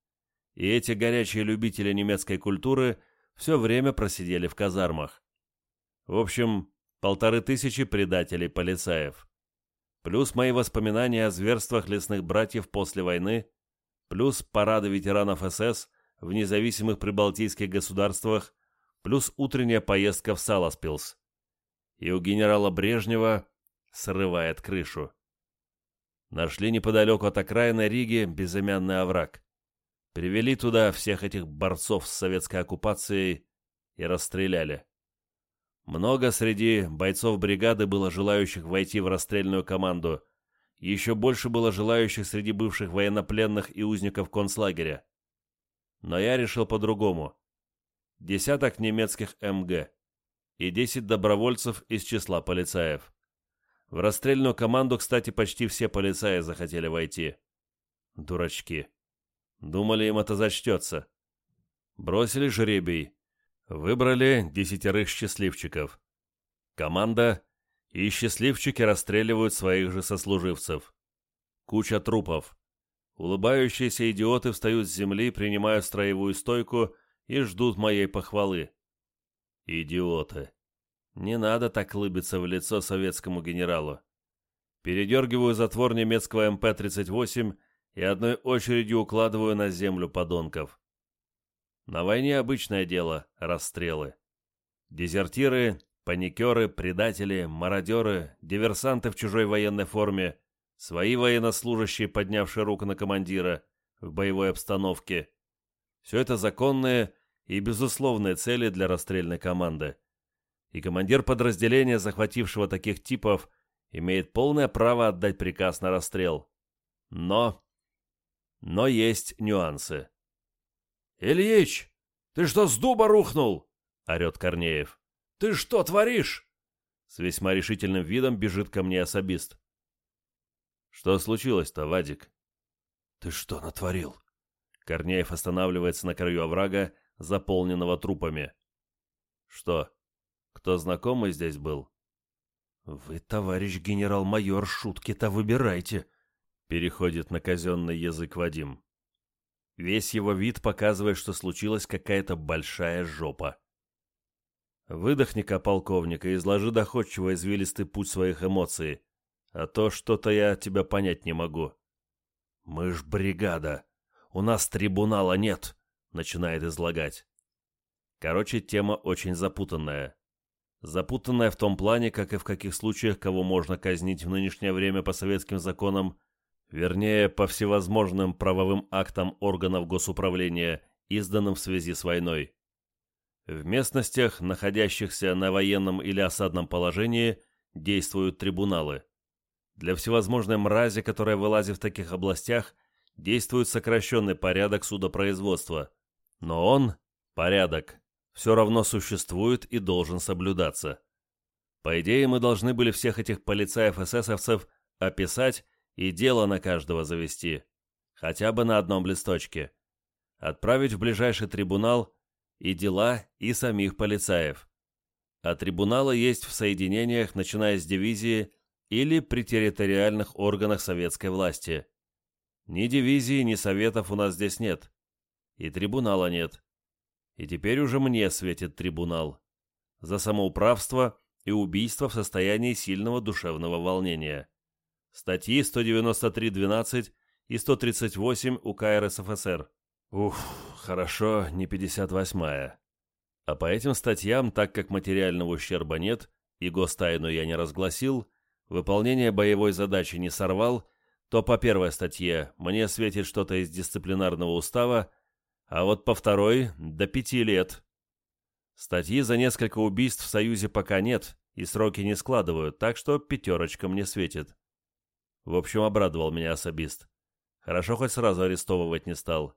и эти горячие любители немецкой культуры все время просидели в казармах. В общем, полторы тысячи предателей-полицаев. Плюс мои воспоминания о зверствах лесных братьев после войны, плюс парады ветеранов СС в независимых прибалтийских государствах, плюс утренняя поездка в Саласпилс. И у генерала Брежнева срывает крышу. Нашли неподалеку от окраины Риги безымянный овраг. Привели туда всех этих борцов с советской оккупацией и расстреляли. Много среди бойцов бригады было желающих войти в расстрельную команду. Еще больше было желающих среди бывших военнопленных и узников концлагеря. Но я решил по-другому. Десяток немецких МГ и 10 добровольцев из числа полицаев. В расстрельную команду, кстати, почти все полицаи захотели войти. Дурачки. Думали, им это зачтется. Бросили жребий. Выбрали десятерых счастливчиков. Команда и счастливчики расстреливают своих же сослуживцев. Куча трупов. Улыбающиеся идиоты встают с земли, принимают строевую стойку и ждут моей похвалы. Идиоты. Не надо так лыбиться в лицо советскому генералу. Передергиваю затвор немецкого МП-38 и одной очередью укладываю на землю подонков. На войне обычное дело – расстрелы. Дезертиры, паникеры, предатели, мародеры, диверсанты в чужой военной форме, свои военнослужащие, поднявшие руку на командира в боевой обстановке. Все это законные и безусловные цели для расстрельной команды. И командир подразделения, захватившего таких типов, имеет полное право отдать приказ на расстрел. Но но есть нюансы. «Ильич, ты что с дуба рухнул?» — орет Корнеев. «Ты что творишь?» С весьма решительным видом бежит ко мне особист. «Что случилось-то, Вадик?» «Ты что натворил?» Корнеев останавливается на краю оврага, заполненного трупами. «Что? Кто знакомый здесь был?» «Вы, товарищ генерал-майор, шутки-то выбирайте!» переходит на казенный язык Вадим. Весь его вид показывает, что случилась какая-то большая жопа. Выдохни-ка, полковник, и изложи доходчиво извилистый путь своих эмоций, а то что-то я тебя понять не могу. Мы ж бригада, у нас трибунала нет, начинает излагать. Короче, тема очень запутанная. Запутанная в том плане, как и в каких случаях кого можно казнить в нынешнее время по советским законам вернее, по всевозможным правовым актам органов госуправления, изданным в связи с войной. В местностях, находящихся на военном или осадном положении, действуют трибуналы. Для всевозможной мрази, которая вылазит в таких областях, действует сокращенный порядок судопроизводства. Но он, порядок, все равно существует и должен соблюдаться. По идее, мы должны были всех этих полицаев-эсэсовцев описать и дело на каждого завести, хотя бы на одном листочке. Отправить в ближайший трибунал и дела, и самих полицаев. А трибуналы есть в соединениях, начиная с дивизии или при территориальных органах советской власти. Ни дивизии, ни советов у нас здесь нет. И трибунала нет. И теперь уже мне светит трибунал. За самоуправство и убийство в состоянии сильного душевного волнения. Статьи 193.12 и 138 УК РСФСР. Ух, хорошо, не 58-я. А по этим статьям, так как материального ущерба нет и гостайну я не разгласил, выполнение боевой задачи не сорвал, то по первой статье мне светит что-то из дисциплинарного устава, а вот по второй – до пяти лет. Статьи за несколько убийств в Союзе пока нет, и сроки не складывают, так что пятерочка мне светит. В общем, обрадовал меня особист. Хорошо, хоть сразу арестовывать не стал.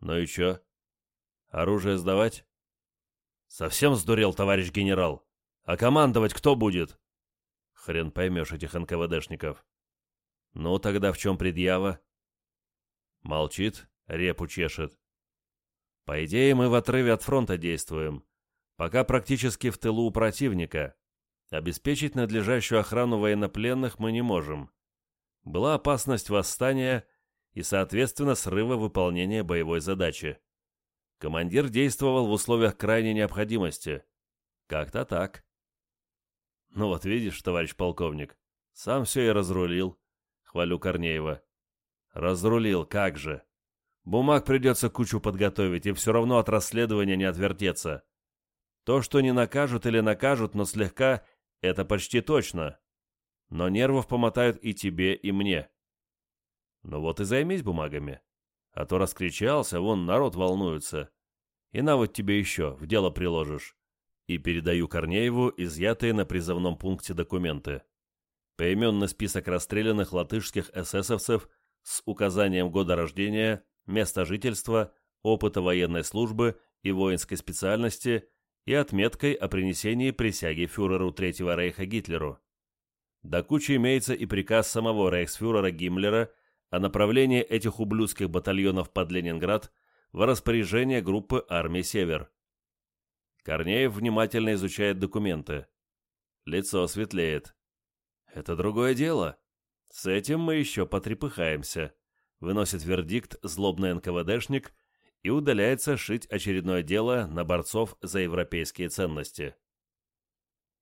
Ну и чё? Оружие сдавать? Совсем сдурел, товарищ генерал. А командовать кто будет? Хрен поймешь этих НКВДшников. Ну тогда в чем предъява? Молчит, репу чешет. По идее, мы в отрыве от фронта действуем. Пока практически в тылу у противника. Обеспечить надлежащую охрану военнопленных мы не можем. Была опасность восстания и, соответственно, срыва выполнения боевой задачи. Командир действовал в условиях крайней необходимости. Как-то так. Ну вот видишь, товарищ полковник, сам все и разрулил, хвалю Корнеева. Разрулил, как же. Бумаг придется кучу подготовить, и все равно от расследования не отвертеться. То, что не накажут или накажут, но слегка это почти точно. Но нервов помотают и тебе, и мне. Ну вот и займись бумагами. А то раскричался, вон народ волнуется. И на вот тебе еще, в дело приложишь. И передаю Корнееву изъятые на призывном пункте документы. Поименный список расстрелянных латышских эсэсовцев с указанием года рождения, места жительства, опыта военной службы и воинской специальности – и отметкой о принесении присяги фюреру Третьего Рейха Гитлеру. До кучи имеется и приказ самого рейхсфюрера Гиммлера о направлении этих ублюдских батальонов под Ленинград в распоряжение группы армии «Север». Корнеев внимательно изучает документы. Лицо светлеет. «Это другое дело. С этим мы еще потрепыхаемся», — выносит вердикт злобный НКВДшник — и удаляется шить очередное дело на борцов за европейские ценности.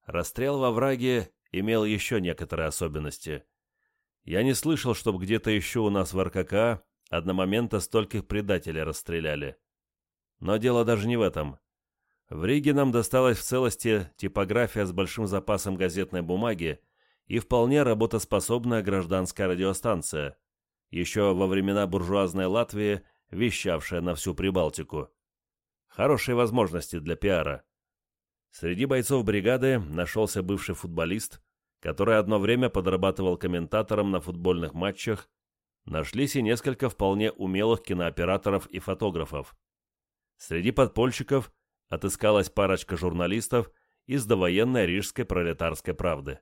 Расстрел во враге имел еще некоторые особенности. Я не слышал, чтобы где-то еще у нас в РКК одномомента стольких предателей расстреляли. Но дело даже не в этом. В Риге нам досталась в целости типография с большим запасом газетной бумаги и вполне работоспособная гражданская радиостанция. Еще во времена буржуазной Латвии – вещавшая на всю Прибалтику. Хорошие возможности для пиара. Среди бойцов бригады нашелся бывший футболист, который одно время подрабатывал комментатором на футбольных матчах, нашлись и несколько вполне умелых кинооператоров и фотографов. Среди подпольщиков отыскалась парочка журналистов из довоенной рижской пролетарской правды.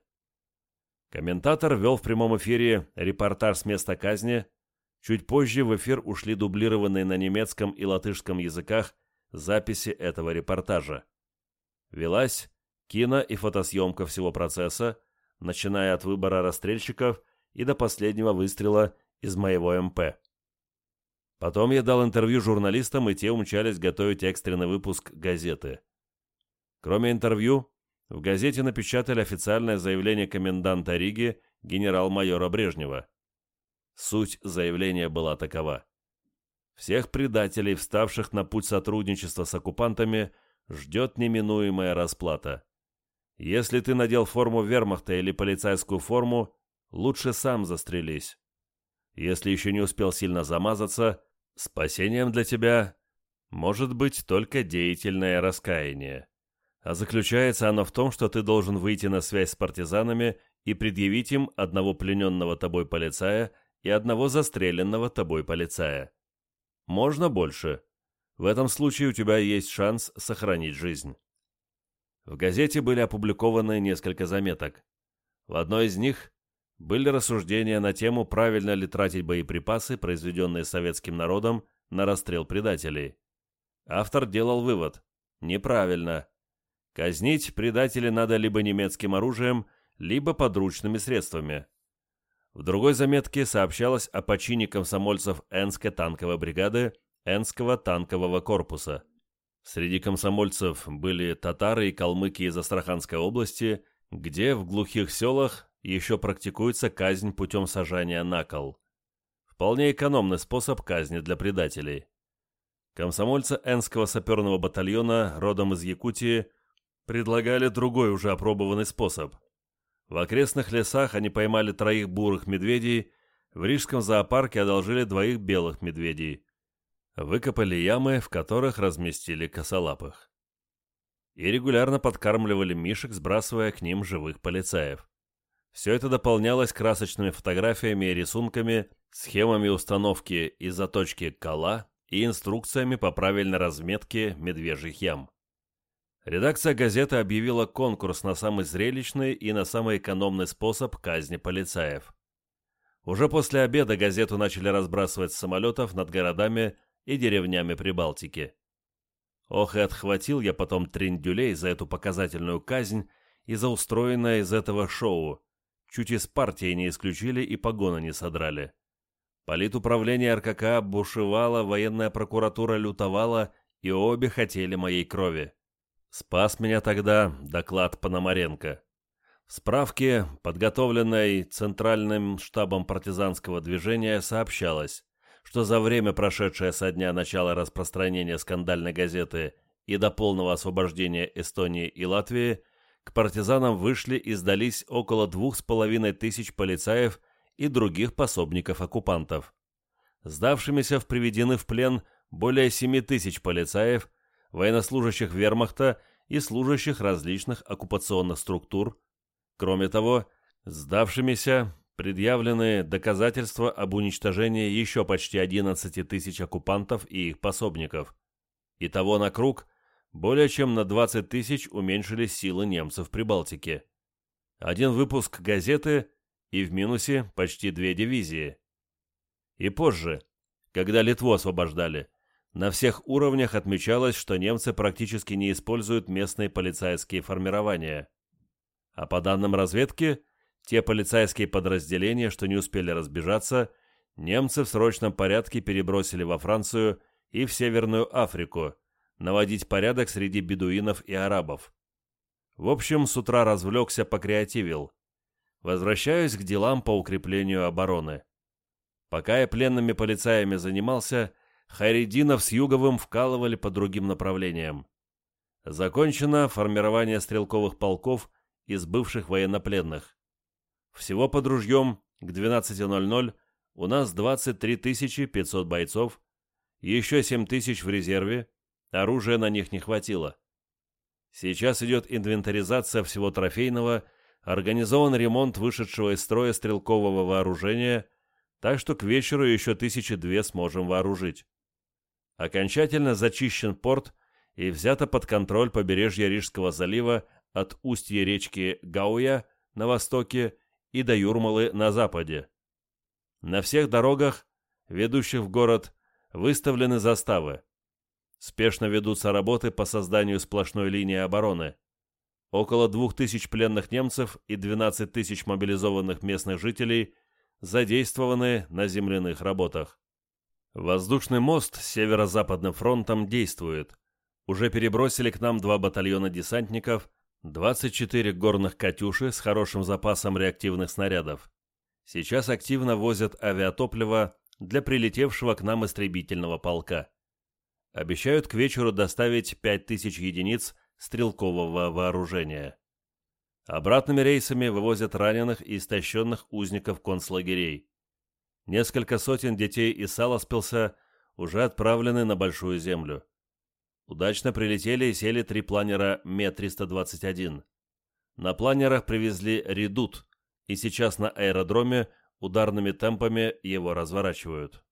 Комментатор вел в прямом эфире репортаж с места казни – Чуть позже в эфир ушли дублированные на немецком и латышском языках записи этого репортажа. Велась кино и фотосъемка всего процесса, начиная от выбора расстрельщиков и до последнего выстрела из моего МП. Потом я дал интервью журналистам, и те умчались готовить экстренный выпуск газеты. Кроме интервью, в газете напечатали официальное заявление коменданта Риги генерал-майора Брежнева – суть заявления была такова. Всех предателей, вставших на путь сотрудничества с оккупантами, ждет неминуемая расплата. Если ты надел форму вермахта или полицейскую форму, лучше сам застрелись. Если еще не успел сильно замазаться, спасением для тебя может быть только деятельное раскаяние. А заключается оно в том, что ты должен выйти на связь с партизанами и предъявить им одного плененного тобой полицая – и одного застреленного тобой полицая. Можно больше. В этом случае у тебя есть шанс сохранить жизнь. В газете были опубликованы несколько заметок. В одной из них были рассуждения на тему, правильно ли тратить боеприпасы, произведенные советским народом, на расстрел предателей. Автор делал вывод – неправильно. Казнить предателей надо либо немецким оружием, либо подручными средствами – в другой заметке сообщалось о почине комсомольцев Энска танковой бригады Энского танкового корпуса. Среди комсомольцев были татары и калмыки из Астраханской области, где в глухих селах еще практикуется казнь путем сажания на кол. Вполне экономный способ казни для предателей. Комсомольца Энского саперного батальона родом из Якутии предлагали другой уже опробованный способ в окрестных лесах они поймали троих бурых медведей, в Рижском зоопарке одолжили двоих белых медведей. Выкопали ямы, в которых разместили косолапых. И регулярно подкармливали мишек, сбрасывая к ним живых полицаев. Все это дополнялось красочными фотографиями и рисунками, схемами установки и заточки кола и инструкциями по правильной разметке медвежьих ям. Редакция газеты объявила конкурс на самый зрелищный и на самый экономный способ казни полицаев. Уже после обеда газету начали разбрасывать с самолетов над городами и деревнями Прибалтики. Ох, и отхватил я потом триндюлей за эту показательную казнь и за устроенное из этого шоу. Чуть из партии не исключили и погоны не содрали. Политуправление РКК бушевало, военная прокуратура лютовала, и обе хотели моей крови. Спас меня тогда доклад Пономаренко. В справке, подготовленной Центральным штабом партизанского движения, сообщалось, что за время, прошедшее со дня начала распространения скандальной газеты и до полного освобождения Эстонии и Латвии, к партизанам вышли и сдались около двух с половиной тысяч полицаев и других пособников оккупантов. Сдавшимися приведены в плен более семи тысяч полицаев военнослужащих вермахта и служащих различных оккупационных структур. Кроме того, сдавшимися предъявлены доказательства об уничтожении еще почти 11 тысяч оккупантов и их пособников. Итого на круг более чем на 20 тысяч уменьшились силы немцев при Балтике. Один выпуск газеты и в минусе почти две дивизии. И позже, когда Литву освобождали – на всех уровнях отмечалось, что немцы практически не используют местные полицейские формирования. А по данным разведки, те полицейские подразделения, что не успели разбежаться, немцы в срочном порядке перебросили во Францию и в Северную Африку, наводить порядок среди бедуинов и арабов. В общем, с утра развлекся, покреативил. Возвращаюсь к делам по укреплению обороны. Пока я пленными полицаями занимался, Хайрединов с Юговым вкалывали по другим направлениям. Закончено формирование стрелковых полков из бывших военнопленных. Всего под ружьем к 12.00 у нас 23 500 бойцов, еще 7 тысяч в резерве, оружия на них не хватило. Сейчас идет инвентаризация всего трофейного, организован ремонт вышедшего из строя стрелкового вооружения, так что к вечеру еще тысячи две сможем вооружить окончательно зачищен порт и взято под контроль побережье Рижского залива от устья речки Гауя на востоке и до Юрмалы на западе. На всех дорогах, ведущих в город, выставлены заставы. Спешно ведутся работы по созданию сплошной линии обороны. Около 2000 пленных немцев и 12 тысяч мобилизованных местных жителей задействованы на земляных работах. Воздушный мост с северо-западным фронтом действует. Уже перебросили к нам два батальона десантников, 24 горных «Катюши» с хорошим запасом реактивных снарядов. Сейчас активно возят авиатопливо для прилетевшего к нам истребительного полка. Обещают к вечеру доставить 5000 единиц стрелкового вооружения. Обратными рейсами вывозят раненых и истощенных узников концлагерей. Несколько сотен детей из Саласпилса уже отправлены на Большую Землю. Удачно прилетели и сели три планера Ме-321. На планерах привезли «Редут», и сейчас на аэродроме ударными темпами его разворачивают.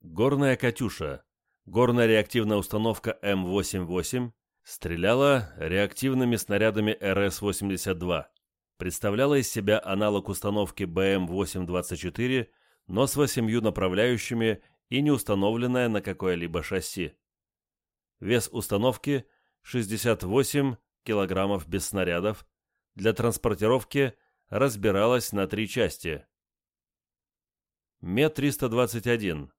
Горная «Катюша» горная реактивная установка М-88 стреляла реактивными снарядами РС-82 представляла из себя аналог установки БМ-824, но с восемью направляющими и не установленная на какое-либо шасси. Вес установки 68 килограммов без снарядов, для транспортировки разбиралась на три части. Ме-321.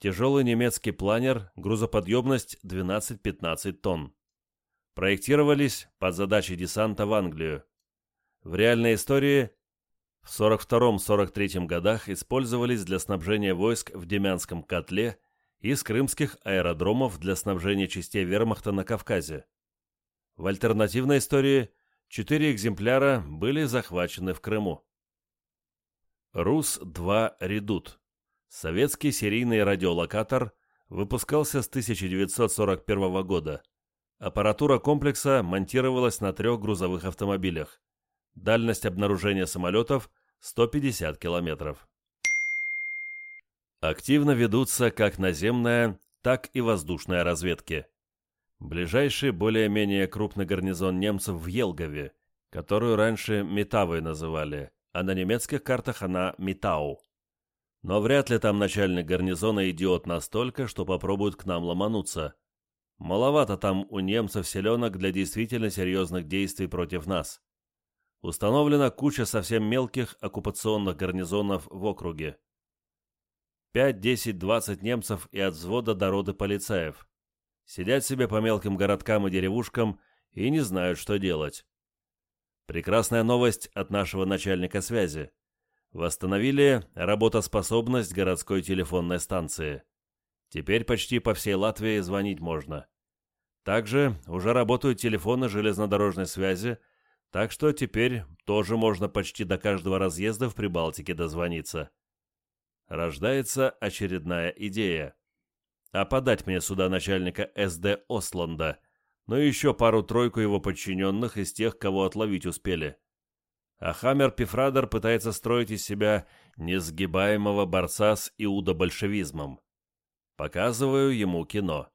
Тяжелый немецкий планер, грузоподъемность 12-15 тонн. Проектировались под задачи десанта в Англию. В реальной истории в 42-43 годах использовались для снабжения войск в Демянском котле из крымских аэродромов для снабжения частей вермахта на Кавказе. В альтернативной истории четыре экземпляра были захвачены в Крыму. РУС-2 «Редут» — советский серийный радиолокатор выпускался с 1941 года. Аппаратура комплекса монтировалась на трех грузовых автомобилях. Дальность обнаружения самолетов – 150 километров. Активно ведутся как наземная, так и воздушная разведки. Ближайший более-менее крупный гарнизон немцев в Елгове, которую раньше Метавой называли, а на немецких картах она Метау. Но вряд ли там начальник гарнизона идиот настолько, что попробует к нам ломануться. Маловато там у немцев селенок для действительно серьезных действий против нас установлена куча совсем мелких оккупационных гарнизонов в округе. 5, 10, 20 немцев и от взвода до роды полицаев. Сидят себе по мелким городкам и деревушкам и не знают, что делать. Прекрасная новость от нашего начальника связи. Восстановили работоспособность городской телефонной станции. Теперь почти по всей Латвии звонить можно. Также уже работают телефоны железнодорожной связи – так что теперь тоже можно почти до каждого разъезда в Прибалтике дозвониться. Рождается очередная идея. А подать мне сюда начальника СД Осланда, ну и еще пару-тройку его подчиненных из тех, кого отловить успели. А Хаммер Пифрадер пытается строить из себя несгибаемого борца с иудобольшевизмом. Показываю ему кино.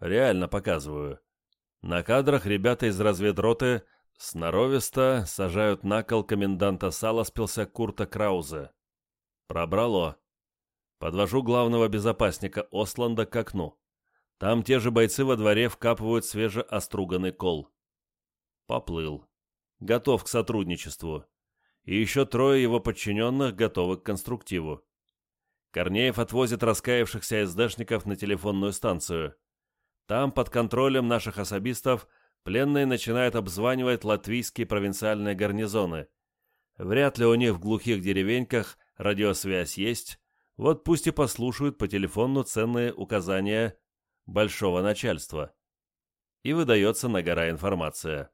Реально показываю. На кадрах ребята из разведроты – Сноровисто сажают на кол коменданта Саласпилса Курта Крауза. Пробрало. Подвожу главного безопасника Осланда к окну. Там те же бойцы во дворе вкапывают свежеоструганный кол. Поплыл. Готов к сотрудничеству. И еще трое его подчиненных готовы к конструктиву. Корнеев отвозит раскаявшихся СДшников на телефонную станцию. Там, под контролем наших особистов, – Пленные начинают обзванивать латвийские провинциальные гарнизоны. Вряд ли у них в глухих деревеньках радиосвязь есть, вот пусть и послушают по телефону ценные указания большого начальства. И выдается на гора информация.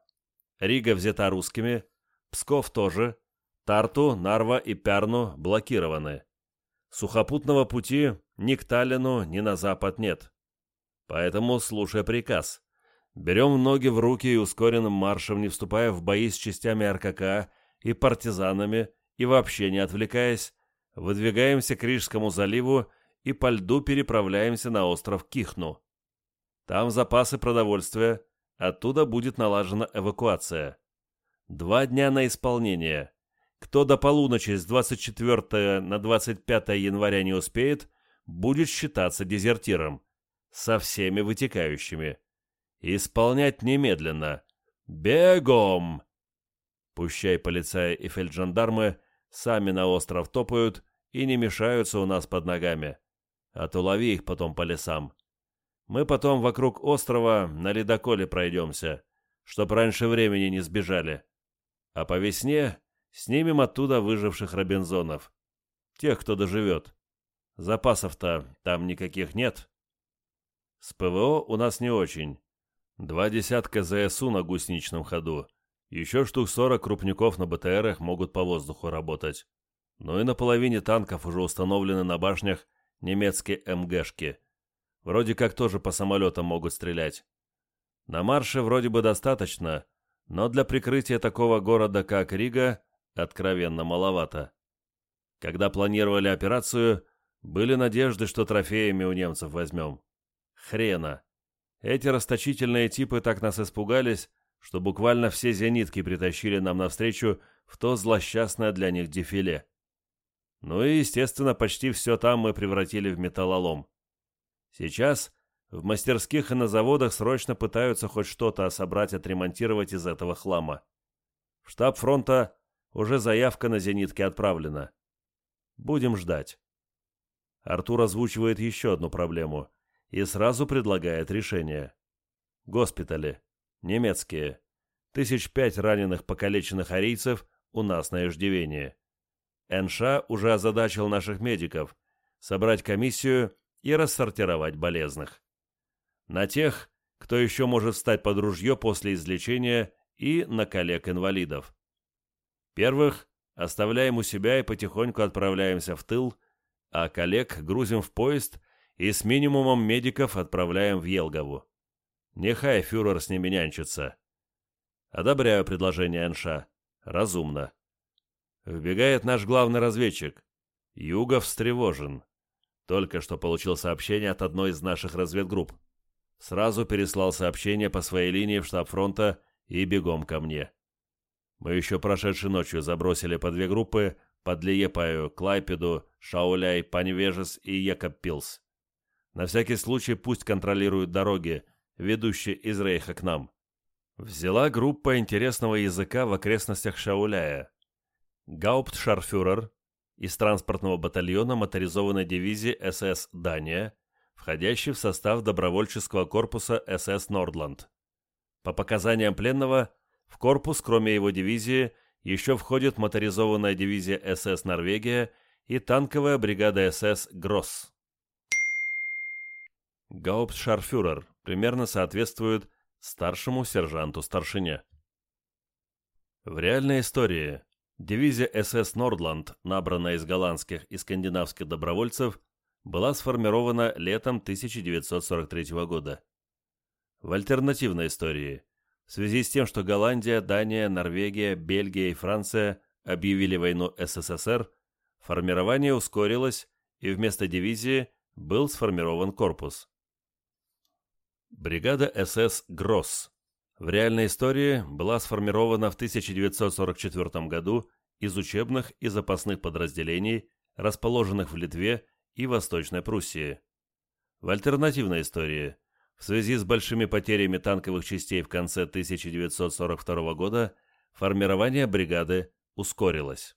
Рига взята русскими, Псков тоже, Тарту, Нарва и Пярну блокированы. Сухопутного пути ни к Таллину, ни на запад нет. Поэтому слушай приказ берем ноги в руки и ускоренным маршем, не вступая в бои с частями РКК и партизанами, и вообще не отвлекаясь, выдвигаемся к Рижскому заливу и по льду переправляемся на остров Кихну. Там запасы продовольствия, оттуда будет налажена эвакуация. Два дня на исполнение. Кто до полуночи с 24 на 25 января не успеет, будет считаться дезертиром. Со всеми вытекающими исполнять немедленно. Бегом!» Пущай полицаи и фельджандармы сами на остров топают и не мешаются у нас под ногами. А то лови их потом по лесам. Мы потом вокруг острова на ледоколе пройдемся, чтоб раньше времени не сбежали. А по весне снимем оттуда выживших Робинзонов. Тех, кто доживет. Запасов-то там никаких нет. С ПВО у нас не очень. Два десятка ЗСУ на гусеничном ходу. Еще штук 40 крупников на БТРах могут по воздуху работать. Ну и на половине танков уже установлены на башнях немецкие МГшки. Вроде как тоже по самолетам могут стрелять. На марше вроде бы достаточно, но для прикрытия такого города, как Рига, откровенно маловато. Когда планировали операцию, были надежды, что трофеями у немцев возьмем. Хрена. Эти расточительные типы так нас испугались, что буквально все зенитки притащили нам навстречу в то злосчастное для них дефиле. Ну и, естественно, почти все там мы превратили в металлолом. Сейчас в мастерских и на заводах срочно пытаются хоть что-то собрать, отремонтировать из этого хлама. В штаб фронта уже заявка на зенитки отправлена. Будем ждать. Артур озвучивает еще одну проблему — и сразу предлагает решение. Госпитали. Немецкие. Тысяч пять раненых покалеченных арийцев у нас на иждивении. НШ уже озадачил наших медиков собрать комиссию и рассортировать болезных. На тех, кто еще может встать под ружье после излечения и на коллег-инвалидов. Первых оставляем у себя и потихоньку отправляемся в тыл, а коллег грузим в поезд – и с минимумом медиков отправляем в Елгову. Нехай фюрер с ними нянчится. Одобряю предложение Анша. Разумно. Вбегает наш главный разведчик. Югов встревожен. Только что получил сообщение от одной из наших разведгрупп. Сразу переслал сообщение по своей линии в штаб фронта и бегом ко мне. Мы еще прошедшей ночью забросили по две группы под Лиепаю, Клайпеду, Шауляй, Паневежес и Якоб Пилс. На всякий случай пусть контролируют дороги, ведущие из Рейха к нам. Взяла группа интересного языка в окрестностях Шауляя. Гауптшарфюрер из транспортного батальона моторизованной дивизии СС «Дания», входящий в состав добровольческого корпуса СС «Нордланд». По показаниям пленного, в корпус, кроме его дивизии, еще входит моторизованная дивизия СС «Норвегия» и танковая бригада СС «Гросс» гауптшарфюрер примерно соответствует старшему сержанту-старшине. В реальной истории дивизия СС «Нордланд», набранная из голландских и скандинавских добровольцев, была сформирована летом 1943 года. В альтернативной истории, в связи с тем, что Голландия, Дания, Норвегия, Бельгия и Франция объявили войну СССР, формирование ускорилось, и вместо дивизии был сформирован корпус. Бригада СС «Гросс». В реальной истории была сформирована в 1944 году из учебных и запасных подразделений, расположенных в Литве и Восточной Пруссии. В альтернативной истории, в связи с большими потерями танковых частей в конце 1942 года, формирование бригады ускорилось.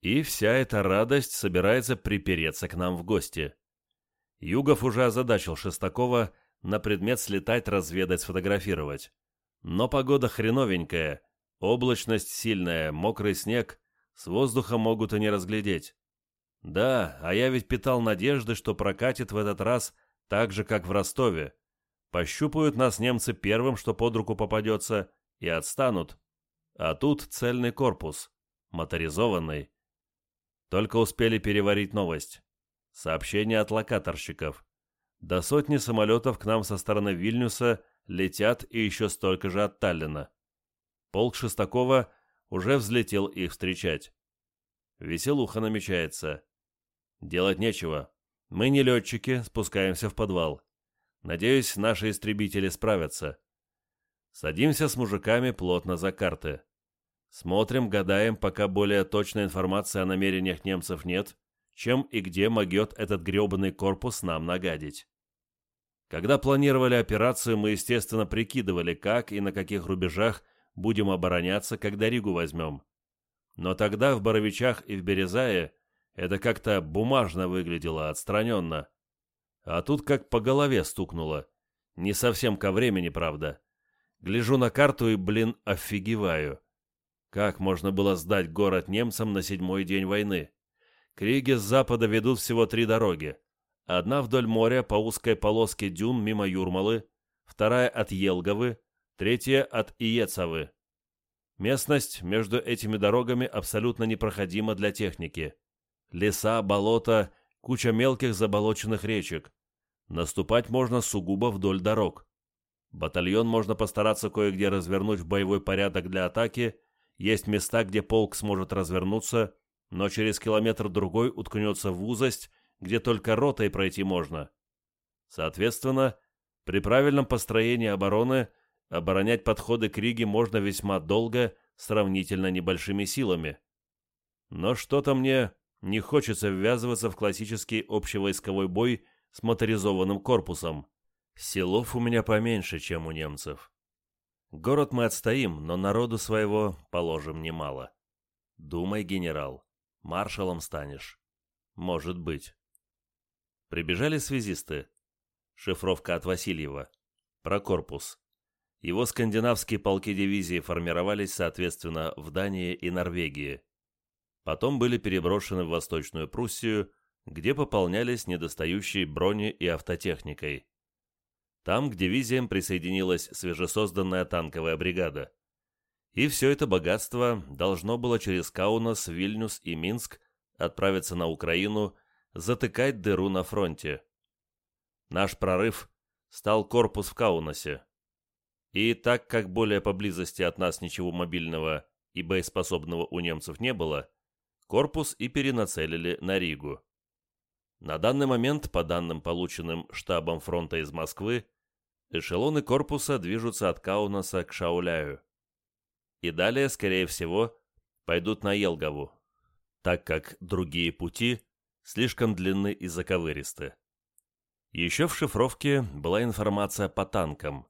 И вся эта радость собирается припереться к нам в гости – Югов уже озадачил Шестакова на предмет слетать, разведать, сфотографировать. Но погода хреновенькая, облачность сильная, мокрый снег, с воздуха могут и не разглядеть. Да, а я ведь питал надежды, что прокатит в этот раз так же, как в Ростове. Пощупают нас немцы первым, что под руку попадется, и отстанут. А тут цельный корпус, моторизованный. Только успели переварить новость. Сообщение от локаторщиков. До сотни самолетов к нам со стороны Вильнюса летят и еще столько же от Таллина. Полк Шестакова уже взлетел их встречать. Веселуха намечается. Делать нечего. Мы не летчики, спускаемся в подвал. Надеюсь, наши истребители справятся. Садимся с мужиками плотно за карты. Смотрим, гадаем, пока более точной информации о намерениях немцев нет, чем и где могет этот грёбаный корпус нам нагадить. Когда планировали операцию, мы, естественно, прикидывали, как и на каких рубежах будем обороняться, когда Ригу возьмем. Но тогда в Боровичах и в Березае это как-то бумажно выглядело, отстраненно. А тут как по голове стукнуло. Не совсем ко времени, правда. Гляжу на карту и, блин, офигеваю. Как можно было сдать город немцам на седьмой день войны? Криги с запада ведут всего три дороги. Одна вдоль моря по узкой полоске дюн мимо Юрмалы, вторая от Елговы, третья от Иецовы. Местность между этими дорогами абсолютно непроходима для техники. Леса, болота, куча мелких заболоченных речек. Наступать можно сугубо вдоль дорог. Батальон можно постараться кое-где развернуть в боевой порядок для атаки, есть места, где полк сможет развернуться – но через километр-другой уткнется в узость, где только ротой пройти можно. Соответственно, при правильном построении обороны оборонять подходы к Риге можно весьма долго, сравнительно небольшими силами. Но что-то мне не хочется ввязываться в классический общевойсковой бой с моторизованным корпусом. Селов у меня поменьше, чем у немцев. Город мы отстоим, но народу своего положим немало. Думай, генерал маршалом станешь. Может быть. Прибежали связисты. Шифровка от Васильева. Про корпус. Его скандинавские полки дивизии формировались, соответственно, в Дании и Норвегии. Потом были переброшены в Восточную Пруссию, где пополнялись недостающей брони и автотехникой. Там к дивизиям присоединилась свежесозданная танковая бригада – и все это богатство должно было через Каунас, Вильнюс и Минск отправиться на Украину, затыкать дыру на фронте. Наш прорыв стал корпус в Каунасе. И так как более поблизости от нас ничего мобильного и боеспособного у немцев не было, корпус и перенацелили на Ригу. На данный момент, по данным, полученным штабом фронта из Москвы, эшелоны корпуса движутся от Каунаса к Шауляю и далее, скорее всего, пойдут на Елгову, так как другие пути слишком длинны и заковыристы. Еще в шифровке была информация по танкам.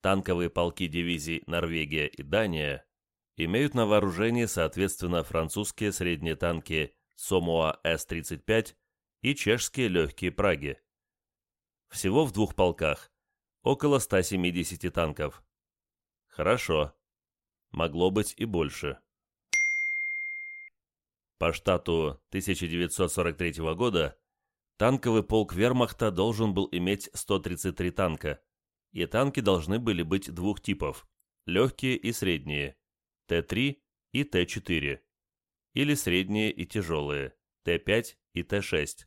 Танковые полки дивизий Норвегия и Дания имеют на вооружении, соответственно, французские средние танки Сомуа С-35 и чешские легкие Праги. Всего в двух полках около 170 танков. Хорошо могло быть и больше. По штату 1943 года танковый полк вермахта должен был иметь 133 танка, и танки должны были быть двух типов – легкие и средние, Т-3 и Т-4, или средние и тяжелые, Т-5 и Т-6.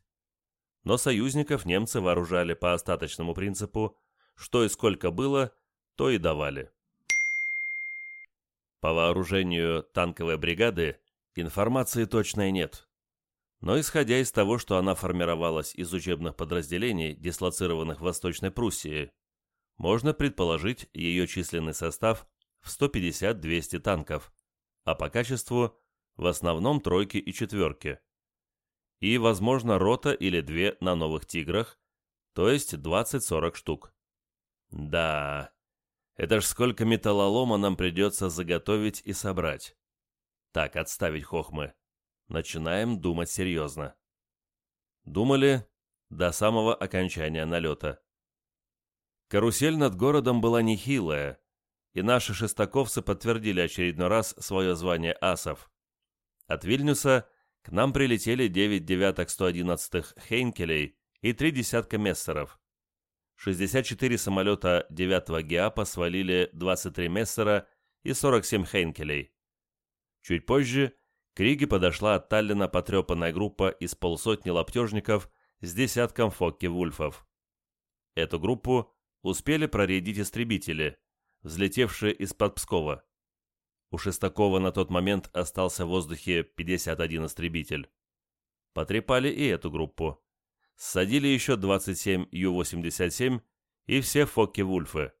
Но союзников немцы вооружали по остаточному принципу, что и сколько было, то и давали. По вооружению танковой бригады информации точной нет. Но исходя из того, что она формировалась из учебных подразделений, дислоцированных в Восточной Пруссии, можно предположить ее численный состав в 150-200 танков, а по качеству в основном тройки и четверки. И, возможно, рота или две на новых «Тиграх», то есть 20-40 штук. Да, это ж сколько металлолома нам придется заготовить и собрать. Так, отставить хохмы. Начинаем думать серьезно. Думали до самого окончания налета. Карусель над городом была нехилая, и наши шестаковцы подтвердили очередной раз свое звание асов. От Вильнюса к нам прилетели 9 девяток 111 хейнкелей и три десятка мессеров. 64 самолета 9 ГИАПа свалили 23 Мессера и 47 Хейнкелей. Чуть позже к Риге подошла от Таллина потрепанная группа из полсотни лаптежников с десятком Фокке-Вульфов. Эту группу успели проредить истребители, взлетевшие из-под Пскова. У Шестакова на тот момент остался в воздухе 51 истребитель. Потрепали и эту группу садили еще 27 Ю-87 и все Фокке-Вульфы.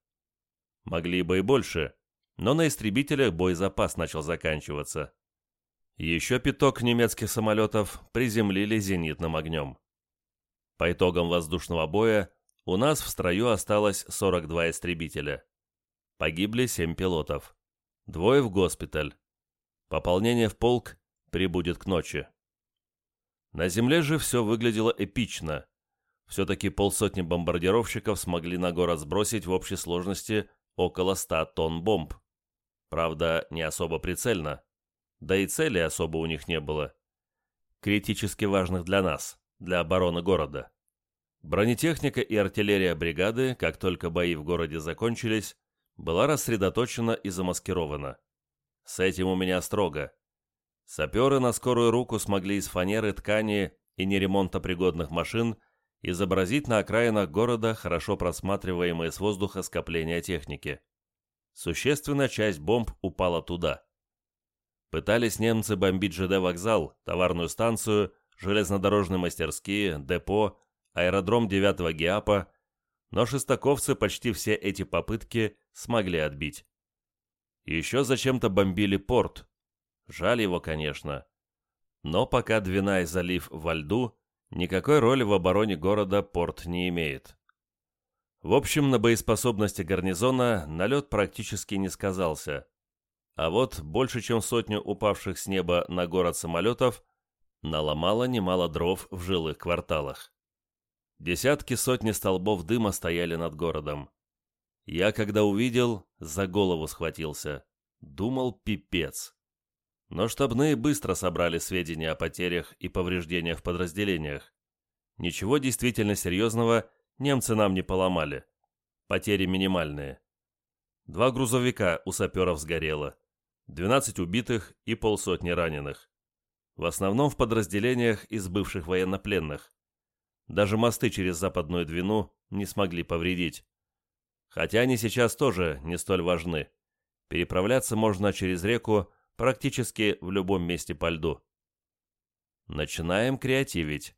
Могли бы и больше, но на истребителях боезапас начал заканчиваться. Еще пяток немецких самолетов приземлили зенитным огнем. По итогам воздушного боя у нас в строю осталось 42 истребителя. Погибли 7 пилотов. Двое в госпиталь. Пополнение в полк прибудет к ночи. На земле же все выглядело эпично. Все-таки полсотни бомбардировщиков смогли на город сбросить в общей сложности около 100 тонн бомб. Правда, не особо прицельно. Да и цели особо у них не было. Критически важных для нас, для обороны города. Бронетехника и артиллерия бригады, как только бои в городе закончились, была рассредоточена и замаскирована. С этим у меня строго. Саперы на скорую руку смогли из фанеры, ткани и неремонтопригодных машин изобразить на окраинах города хорошо просматриваемые с воздуха скопления техники. Существенная часть бомб упала туда. Пытались немцы бомбить ЖД вокзал, товарную станцию, железнодорожные мастерские, депо, аэродром 9 ГИАПа, но шестаковцы почти все эти попытки смогли отбить. Еще зачем-то бомбили порт, Жаль его, конечно. Но пока Двинай-Залив во льду, никакой роли в обороне города порт не имеет. В общем, на боеспособности гарнизона налет практически не сказался. А вот больше чем сотню упавших с неба на город самолетов наломало немало дров в жилых кварталах. Десятки сотни столбов дыма стояли над городом. Я, когда увидел, за голову схватился. Думал, пипец. Но штабные быстро собрали сведения о потерях и повреждениях в подразделениях. Ничего действительно серьезного немцы нам не поломали. Потери минимальные. Два грузовика у саперов сгорело. 12 убитых и полсотни раненых. В основном в подразделениях из бывших военнопленных. Даже мосты через Западную Двину не смогли повредить. Хотя они сейчас тоже не столь важны. Переправляться можно через реку практически в любом месте по льду. Начинаем креативить.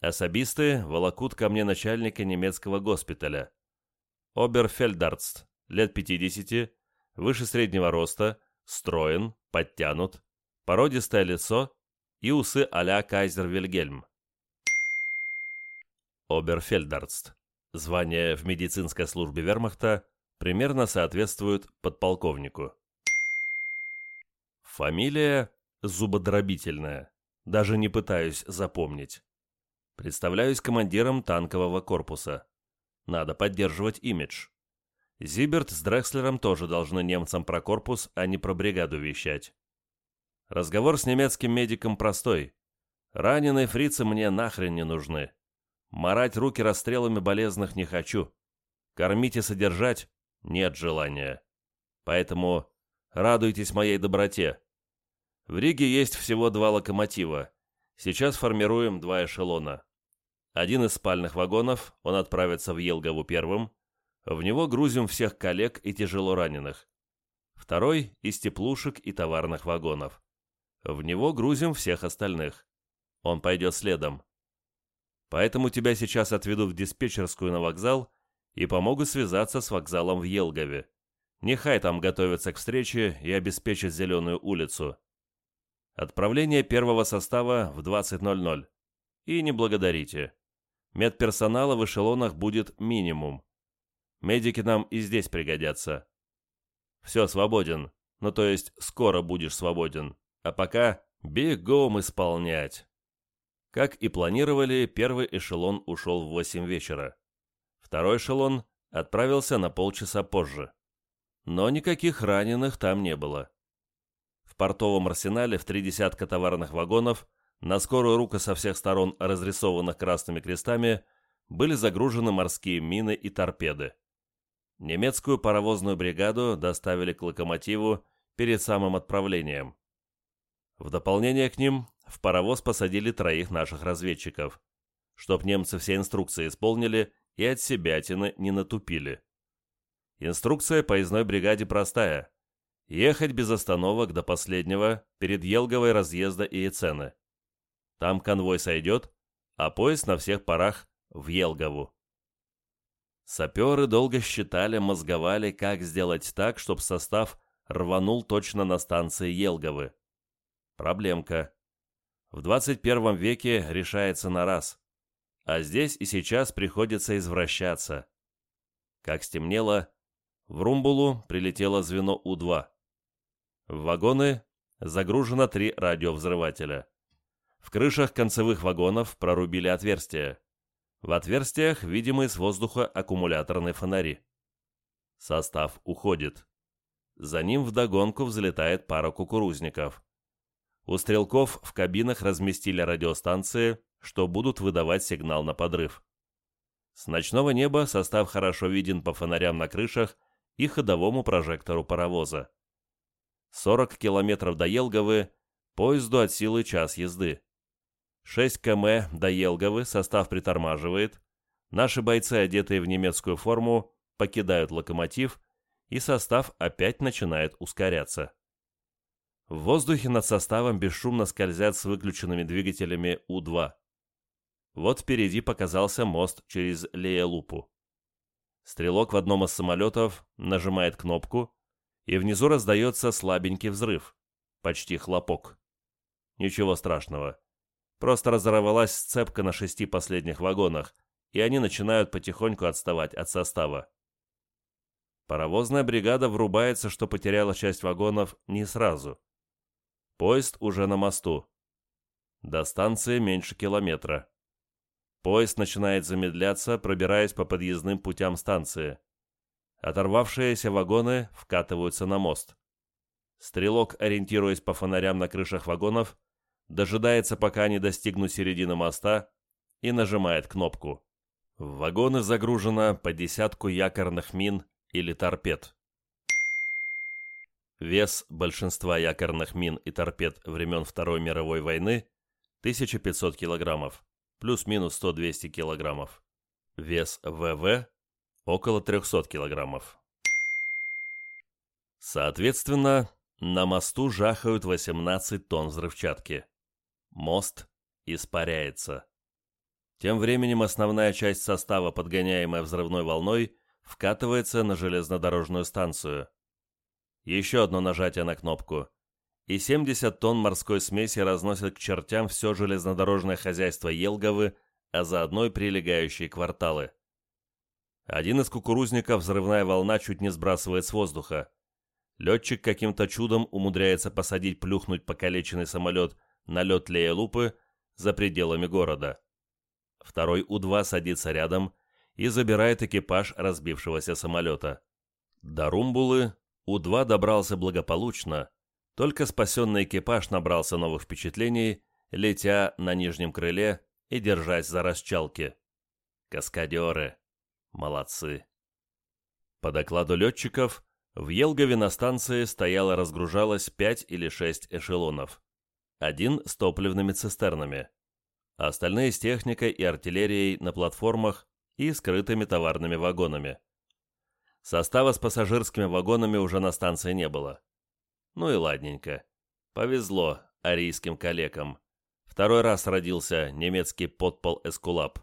Особисты волокут ко мне начальника немецкого госпиталя. Оберфельдарцт, лет 50, выше среднего роста, строен, подтянут, породистое лицо и усы а-ля Кайзер Вильгельм. Оберфельдарцт. Звание в медицинской службе вермахта примерно соответствует подполковнику. Фамилия зубодробительная. Даже не пытаюсь запомнить. Представляюсь командиром танкового корпуса. Надо поддерживать имидж. Зиберт с Дрекслером тоже должны немцам про корпус, а не про бригаду вещать. Разговор с немецким медиком простой. Раненые фрицы мне нахрен не нужны. Марать руки расстрелами болезных не хочу. Кормить и содержать нет желания. Поэтому Радуйтесь моей доброте. В Риге есть всего два локомотива. Сейчас формируем два эшелона. Один из спальных вагонов, он отправится в Елгову первым. В него грузим всех коллег и тяжело раненых. Второй – из теплушек и товарных вагонов. В него грузим всех остальных. Он пойдет следом. Поэтому тебя сейчас отведу в диспетчерскую на вокзал и помогу связаться с вокзалом в Елгове. Нехай там готовятся к встрече и обеспечат Зеленую улицу. Отправление первого состава в 20.00. И не благодарите. Медперсонала в эшелонах будет минимум. Медики нам и здесь пригодятся. Все, свободен. Ну то есть, скоро будешь свободен. А пока бегом исполнять. Как и планировали, первый эшелон ушел в 8 вечера. Второй эшелон отправился на полчаса позже но никаких раненых там не было. В портовом арсенале в три десятка товарных вагонов, на скорую руку со всех сторон разрисованных красными крестами, были загружены морские мины и торпеды. Немецкую паровозную бригаду доставили к локомотиву перед самым отправлением. В дополнение к ним в паровоз посадили троих наших разведчиков, чтоб немцы все инструкции исполнили и от себятины не натупили. Инструкция поездной бригаде простая. Ехать без остановок до последнего, перед Елговой разъезда и Ецены. Там конвой сойдет, а поезд на всех парах в Елгову. Саперы долго считали, мозговали, как сделать так, чтобы состав рванул точно на станции Елговы. Проблемка. В 21 веке решается на раз. А здесь и сейчас приходится извращаться. Как стемнело, в Румбулу прилетело звено У-2. В вагоны загружено три радиовзрывателя. В крышах концевых вагонов прорубили отверстия. В отверстиях видимы с воздуха аккумуляторные фонари. Состав уходит. За ним вдогонку взлетает пара кукурузников. У стрелков в кабинах разместили радиостанции, что будут выдавать сигнал на подрыв. С ночного неба состав хорошо виден по фонарям на крышах и ходовому прожектору паровоза. 40 километров до Елговы, поезду от силы час езды. 6 км до Елговы, состав притормаживает, наши бойцы, одетые в немецкую форму, покидают локомотив, и состав опять начинает ускоряться. В воздухе над составом бесшумно скользят с выключенными двигателями У-2. Вот впереди показался мост через Леялупу. Стрелок в одном из самолетов нажимает кнопку, и внизу раздается слабенький взрыв, почти хлопок. Ничего страшного. Просто разорвалась цепка на шести последних вагонах, и они начинают потихоньку отставать от состава. Паровозная бригада врубается, что потеряла часть вагонов, не сразу. Поезд уже на мосту. До станции меньше километра. Поезд начинает замедляться, пробираясь по подъездным путям станции. Оторвавшиеся вагоны вкатываются на мост. Стрелок, ориентируясь по фонарям на крышах вагонов, дожидается, пока они достигнут середины моста, и нажимает кнопку. В вагоны загружено по десятку якорных мин или торпед. Вес большинства якорных мин и торпед времен Второй мировой войны – 1500 килограммов плюс-минус 100-200 килограммов. Вес ВВ около 300 килограммов. Соответственно, на мосту жахают 18 тонн взрывчатки. Мост испаряется. Тем временем основная часть состава, подгоняемая взрывной волной, вкатывается на железнодорожную станцию. Еще одно нажатие на кнопку – и 70 тонн морской смеси разносят к чертям все железнодорожное хозяйство Елговы, а заодно и прилегающие кварталы. Один из кукурузников взрывная волна чуть не сбрасывает с воздуха. Летчик каким-то чудом умудряется посадить плюхнуть покалеченный самолет на лед Леелупы за пределами города. Второй У-2 садится рядом и забирает экипаж разбившегося самолета. До Румбулы У-2 добрался благополучно, только спасенный экипаж набрался новых впечатлений, летя на нижнем крыле и держась за расчалки. Каскадеры. Молодцы. По докладу летчиков, в Елгове на станции стояло-разгружалось пять или шесть эшелонов. Один с топливными цистернами, а остальные с техникой и артиллерией на платформах и скрытыми товарными вагонами. Состава с пассажирскими вагонами уже на станции не было. Ну и ладненько. Повезло арийским коллегам. Второй раз родился немецкий подпол Эскулап.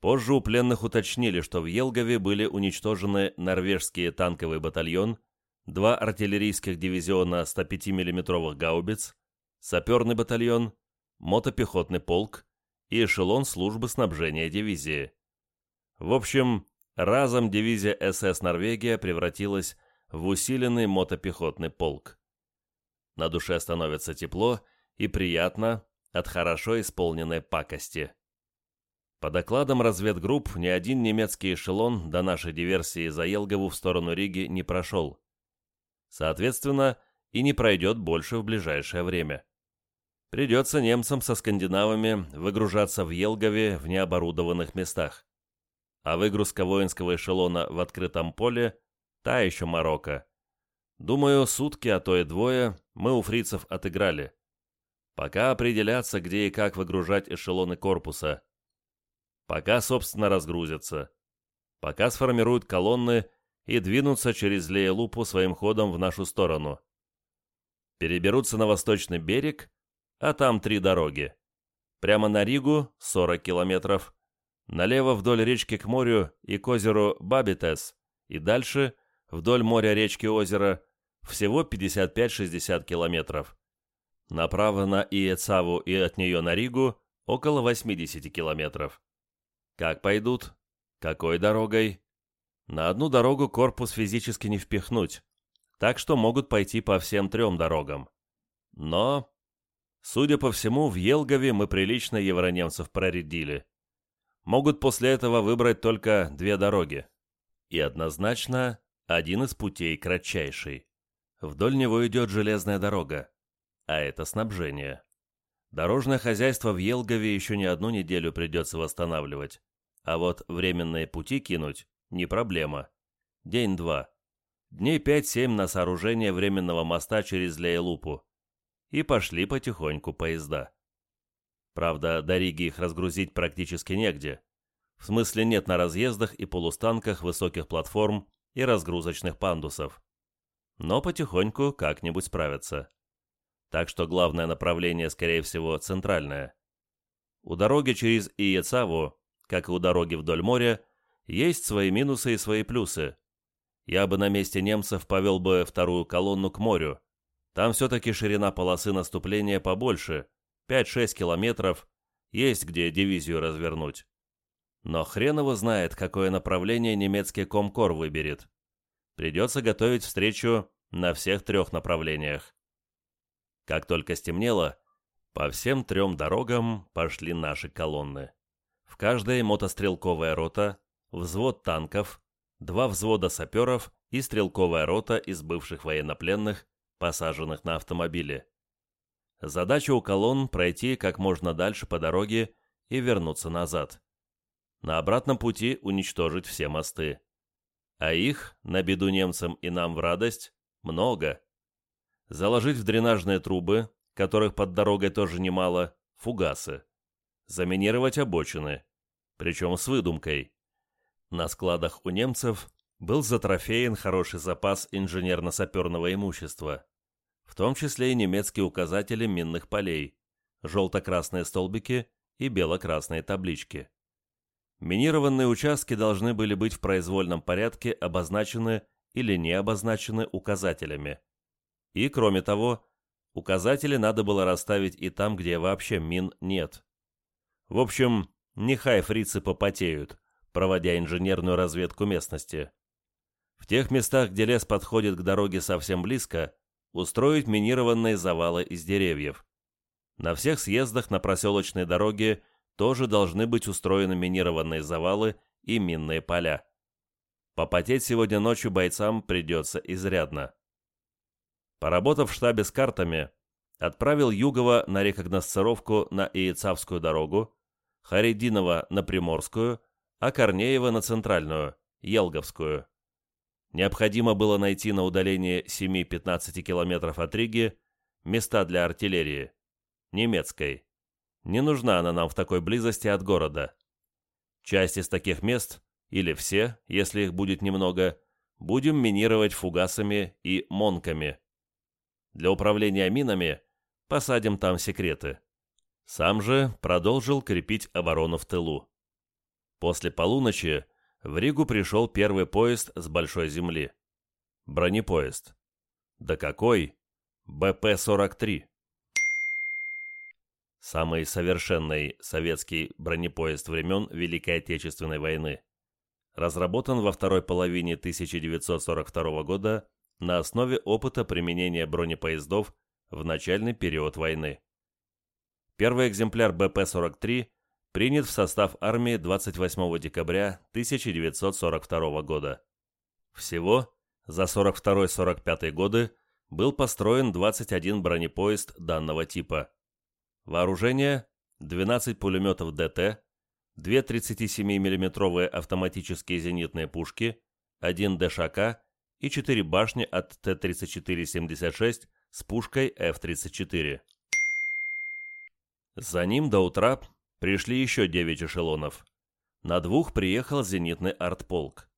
Позже у пленных уточнили, что в Елгове были уничтожены норвежский танковый батальон, два артиллерийских дивизиона 105 миллиметровых гаубиц, саперный батальон, мотопехотный полк и эшелон службы снабжения дивизии. В общем, разом дивизия СС «Норвегия» превратилась в усиленный мотопехотный полк. На душе становится тепло и приятно от хорошо исполненной пакости. По докладам разведгрупп, ни один немецкий эшелон до нашей диверсии за Елгову в сторону Риги не прошел. Соответственно, и не пройдет больше в ближайшее время. Придется немцам со скандинавами выгружаться в Елгове в необорудованных местах. А выгрузка воинского эшелона в открытом поле та еще морока. Думаю, сутки, а то и двое, мы у фрицев отыграли. Пока определятся, где и как выгружать эшелоны корпуса. Пока, собственно, разгрузятся. Пока сформируют колонны и двинутся через Леелупу своим ходом в нашу сторону. Переберутся на восточный берег, а там три дороги. Прямо на Ригу 40 километров, налево вдоль речки к морю и к озеру Бабитес, и дальше Вдоль моря, речки, озера всего 55-60 километров. Направо на Иецаву и от нее на Ригу около 80 километров. Как пойдут? Какой дорогой? На одну дорогу корпус физически не впихнуть, так что могут пойти по всем трем дорогам. Но, судя по всему, в Елгове мы прилично евронемцев проредили. Могут после этого выбрать только две дороги. И однозначно один из путей кратчайший. Вдоль него идет железная дорога, а это снабжение. Дорожное хозяйство в Елгове еще не одну неделю придется восстанавливать, а вот временные пути кинуть – не проблема. День-два. Дней пять-семь на сооружение временного моста через Лейлупу. И пошли потихоньку поезда. Правда, до Риги их разгрузить практически негде. В смысле нет на разъездах и полустанках высоких платформ и разгрузочных пандусов. Но потихоньку как-нибудь справятся. Так что главное направление, скорее всего, центральное. У дороги через Иецаву, как и у дороги вдоль моря, есть свои минусы и свои плюсы. Я бы на месте немцев повел бы вторую колонну к морю. Там все-таки ширина полосы наступления побольше, 5-6 километров, есть где дивизию развернуть. Но хрен его знает, какое направление немецкий Комкор выберет. Придется готовить встречу на всех трех направлениях. Как только стемнело, по всем трем дорогам пошли наши колонны. В каждой мотострелковая рота, взвод танков, два взвода саперов и стрелковая рота из бывших военнопленных, посаженных на автомобиле. Задача у колонн пройти как можно дальше по дороге и вернуться назад. На обратном пути уничтожить все мосты. А их, на беду немцам и нам в радость, много. Заложить в дренажные трубы, которых под дорогой тоже немало, фугасы. Заминировать обочины, причем с выдумкой. На складах у немцев был затрофеен хороший запас инженерно-саперного имущества, в том числе и немецкие указатели минных полей, желто-красные столбики и бело-красные таблички. Минированные участки должны были быть в произвольном порядке обозначены или не обозначены указателями. И, кроме того, указатели надо было расставить и там, где вообще мин нет. В общем, нехай фрицы попотеют, проводя инженерную разведку местности. В тех местах, где лес подходит к дороге совсем близко, устроить минированные завалы из деревьев. На всех съездах на проселочной дороге тоже должны быть устроены минированные завалы и минные поля. Попотеть сегодня ночью бойцам придется изрядно. Поработав в штабе с картами, отправил Югова на рекогносцировку на Иецавскую дорогу, Харидинова на Приморскую, а Корнеева на Центральную, Елговскую. Необходимо было найти на удалении 7-15 километров от Риги места для артиллерии, немецкой не нужна она нам в такой близости от города. Часть из таких мест, или все, если их будет немного, будем минировать фугасами и монками. Для управления минами посадим там секреты. Сам же продолжил крепить оборону в тылу. После полуночи в Ригу пришел первый поезд с большой земли. Бронепоезд. Да какой? БП-43 самый совершенный советский бронепоезд времен Великой Отечественной войны, разработан во второй половине 1942 года на основе опыта применения бронепоездов в начальный период войны. Первый экземпляр БП-43 принят в состав армии 28 декабря 1942 года. Всего за 42-45 годы был построен 21 бронепоезд данного типа – Вооружение – 12 пулеметов ДТ, 2 37-мм автоматические зенитные пушки, 1 ДШК и 4 башни от Т-34-76 с пушкой F-34. За ним до утра пришли еще 9 эшелонов. На двух приехал зенитный артполк.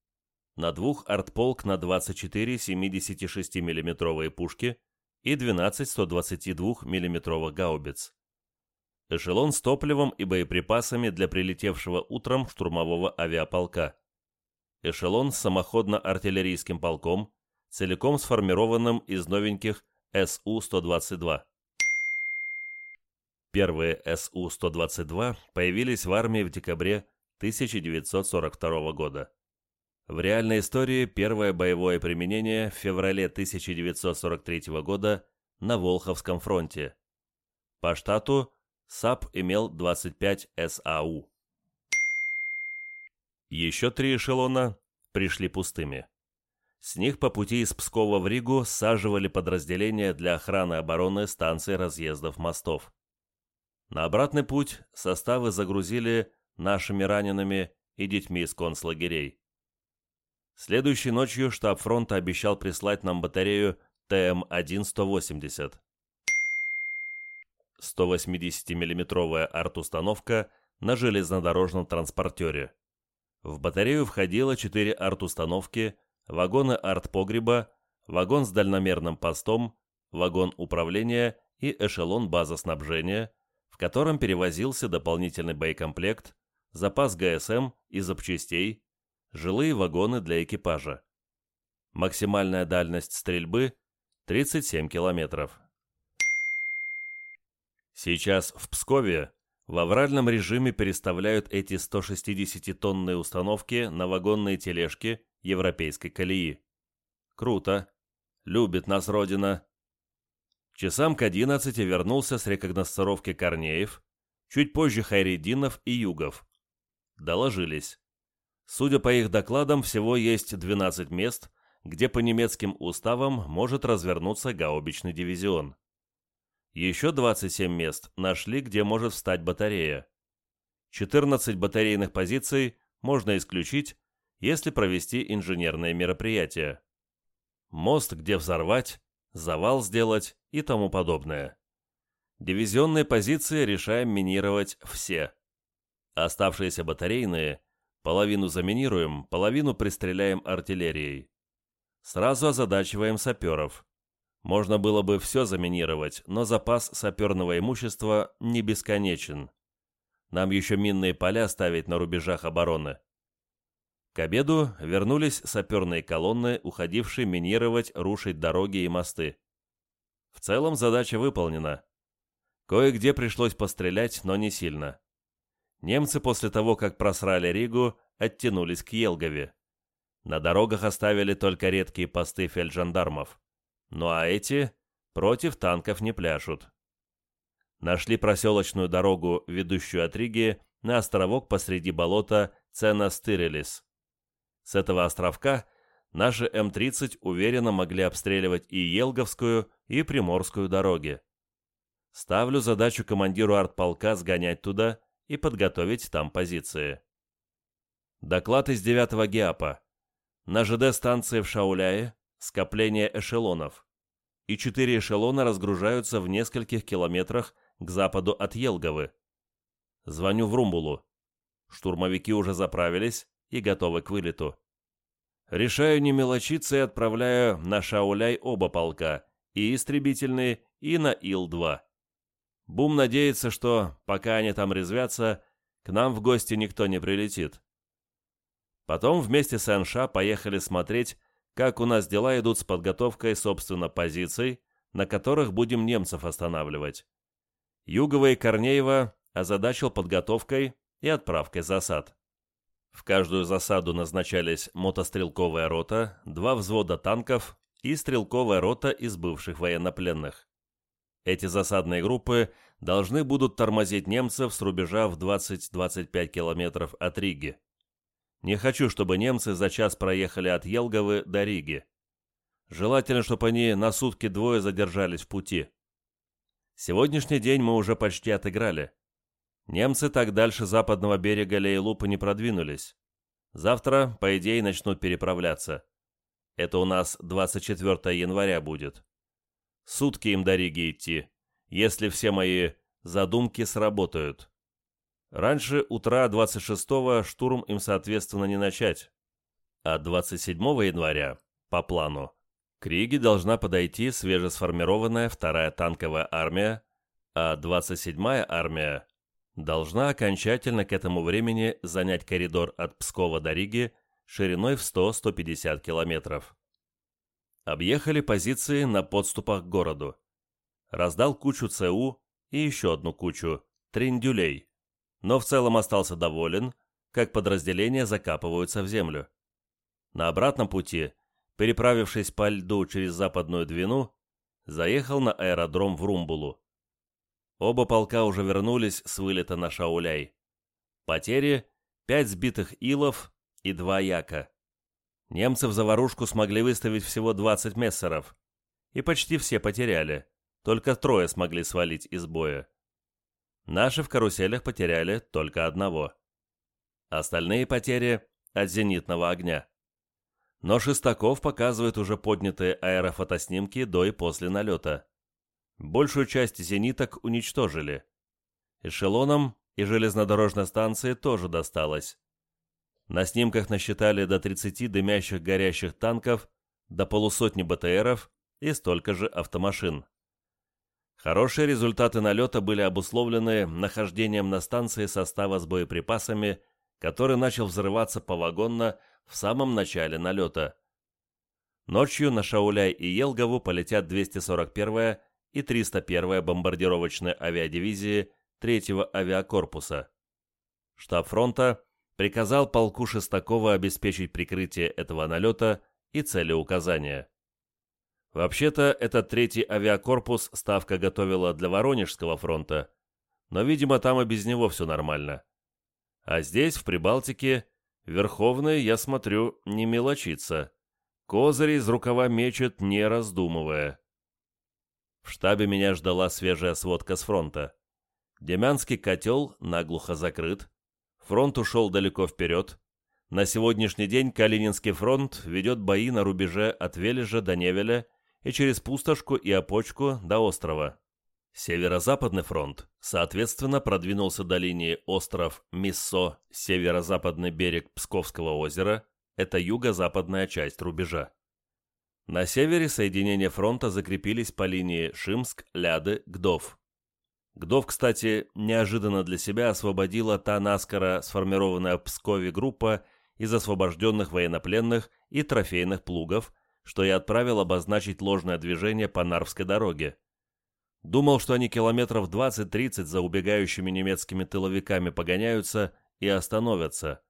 На двух артполк на 24 76-мм пушки и 12 122-мм гаубиц эшелон с топливом и боеприпасами для прилетевшего утром штурмового авиаполка. Эшелон с самоходно-артиллерийским полком, целиком сформированным из новеньких СУ-122. Первые СУ-122 появились в армии в декабре 1942 года. В реальной истории первое боевое применение в феврале 1943 года на Волховском фронте. По штату САП имел 25 САУ. Еще три эшелона пришли пустыми. С них по пути из Пскова в Ригу саживали подразделения для охраны обороны станции разъездов мостов. На обратный путь составы загрузили нашими ранеными и детьми из концлагерей. Следующей ночью штаб фронта обещал прислать нам батарею ТМ-1-180. 180 миллиметровая арт установка на железнодорожном транспортере. В батарею входило 4 артустановки, вагоны арт погреба, вагон с дальномерным постом, вагон управления и эшелон база снабжения, в котором перевозился дополнительный боекомплект, запас ГСМ и запчастей, жилые вагоны для экипажа. Максимальная дальность стрельбы – 37 километров. Сейчас в Пскове в авральном режиме переставляют эти 160-тонные установки на вагонные тележки европейской колеи. Круто. Любит нас Родина. Часам к 11 вернулся с рекогносцировки Корнеев, чуть позже Хайрединов и Югов. Доложились. Судя по их докладам, всего есть 12 мест, где по немецким уставам может развернуться гаубичный дивизион. Еще 27 мест нашли, где может встать батарея. 14 батарейных позиций можно исключить, если провести инженерное мероприятие. Мост, где взорвать, завал сделать и тому подобное. Дивизионные позиции решаем минировать все. Оставшиеся батарейные половину заминируем, половину пристреляем артиллерией. Сразу озадачиваем саперов. Можно было бы все заминировать, но запас саперного имущества не бесконечен. Нам еще минные поля ставить на рубежах обороны. К обеду вернулись саперные колонны, уходившие минировать, рушить дороги и мосты. В целом задача выполнена. Кое-где пришлось пострелять, но не сильно. Немцы после того, как просрали Ригу, оттянулись к Елгове. На дорогах оставили только редкие посты фельджандармов. Ну а эти против танков не пляшут. Нашли проселочную дорогу, ведущую от Риги, на островок посреди болота Цена-Стырелис. С этого островка наши М-30 уверенно могли обстреливать и Елговскую, и Приморскую дороги. Ставлю задачу командиру артполка сгонять туда и подготовить там позиции. Доклад из 9-го ГИАПа. На ЖД станции в Шауляе скопление эшелонов, и четыре эшелона разгружаются в нескольких километрах к западу от Елговы. Звоню в Румбулу. Штурмовики уже заправились и готовы к вылету. Решаю не мелочиться и отправляю на Шауляй оба полка, и истребительные, и на Ил-2. Бум надеется, что, пока они там резвятся, к нам в гости никто не прилетит. Потом вместе с Анша поехали смотреть, как у нас дела идут с подготовкой, собственно, позиций, на которых будем немцев останавливать. Югова и Корнеева озадачил подготовкой и отправкой засад. В каждую засаду назначались мотострелковая рота, два взвода танков и стрелковая рота из бывших военнопленных. Эти засадные группы должны будут тормозить немцев с рубежа в 20-25 километров от Риги. Не хочу, чтобы немцы за час проехали от Елговы до Риги. Желательно, чтобы они на сутки двое задержались в пути. Сегодняшний день мы уже почти отыграли. Немцы так дальше западного берега Лейлупы не продвинулись. Завтра, по идее, начнут переправляться. Это у нас 24 января будет. Сутки им до Риги идти, если все мои задумки сработают. Раньше утра 26-го штурм им, соответственно, не начать. А 27 января, по плану, к Риге должна подойти свежесформированная вторая танковая армия, а 27-я армия должна окончательно к этому времени занять коридор от Пскова до Риги шириной в 100-150 километров. Объехали позиции на подступах к городу. Раздал кучу ЦУ и еще одну кучу – триндюлей но в целом остался доволен, как подразделения закапываются в землю. На обратном пути, переправившись по льду через Западную Двину, заехал на аэродром в Румбулу. Оба полка уже вернулись с вылета на Шауляй. Потери – пять сбитых илов и два яка. Немцы в заварушку смогли выставить всего 20 мессеров. И почти все потеряли, только трое смогли свалить из боя. Наши в каруселях потеряли только одного. Остальные потери от зенитного огня. Но Шестаков показывает уже поднятые аэрофотоснимки до и после налета. Большую часть зениток уничтожили. Эшелоном и железнодорожной станции тоже досталось. На снимках насчитали до 30 дымящих горящих танков, до полусотни БТРов и столько же автомашин. Хорошие результаты налета были обусловлены нахождением на станции состава с боеприпасами, который начал взрываться повагонно в самом начале налета. Ночью на Шауляй и Елгову полетят 241-я и 301-я бомбардировочные авиадивизии 3-го авиакорпуса. Штаб фронта приказал полку Шестакова обеспечить прикрытие этого налета и целеуказания. Вообще-то, этот третий авиакорпус Ставка готовила для Воронежского фронта, но, видимо, там и без него все нормально. А здесь, в Прибалтике, Верховный, я смотрю, не мелочится. Козырь из рукава мечет, не раздумывая. В штабе меня ждала свежая сводка с фронта. Демянский котел наглухо закрыт. Фронт ушел далеко вперед. На сегодняшний день Калининский фронт ведет бои на рубеже от Вележа до Невеля и через пустошку и опочку до острова. Северо-западный фронт, соответственно, продвинулся до линии остров Миссо, северо-западный берег Псковского озера, это юго-западная часть рубежа. На севере соединения фронта закрепились по линии Шимск-Ляды-Гдов. Гдов, кстати, неожиданно для себя освободила та наскоро сформированная в Пскове группа из освобожденных военнопленных и трофейных плугов – что я отправил обозначить ложное движение по Нарвской дороге. Думал, что они километров 20-30 за убегающими немецкими тыловиками погоняются и остановятся.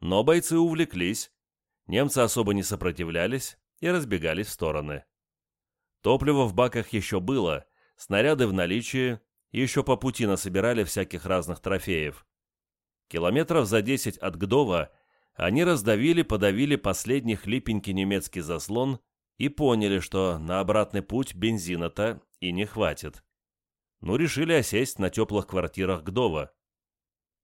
Но бойцы увлеклись, немцы особо не сопротивлялись и разбегались в стороны. Топливо в баках еще было, снаряды в наличии, еще по пути насобирали всяких разных трофеев. Километров за 10 от Гдова они раздавили, подавили последний хлипенький немецкий заслон и поняли, что на обратный путь бензина-то и не хватит. Ну, решили осесть на теплых квартирах Гдова.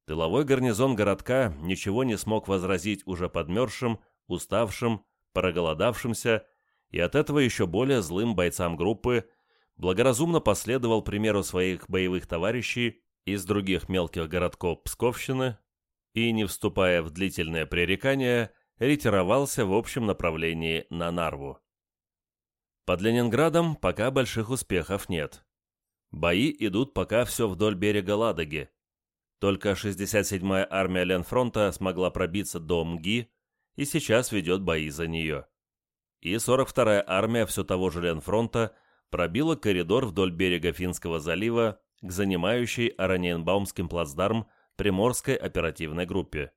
Тыловой гарнизон городка ничего не смог возразить уже подмерзшим, уставшим, проголодавшимся и от этого еще более злым бойцам группы, благоразумно последовал примеру своих боевых товарищей из других мелких городков Псковщины, и, не вступая в длительное пререкание, ретировался в общем направлении на Нарву. Под Ленинградом пока больших успехов нет. Бои идут пока все вдоль берега Ладоги. Только 67-я армия Ленфронта смогла пробиться до МГИ и сейчас ведет бои за нее. И 42-я армия все того же Ленфронта пробила коридор вдоль берега Финского залива к занимающей Араньенбаумским плацдарм Приморской оперативной группе.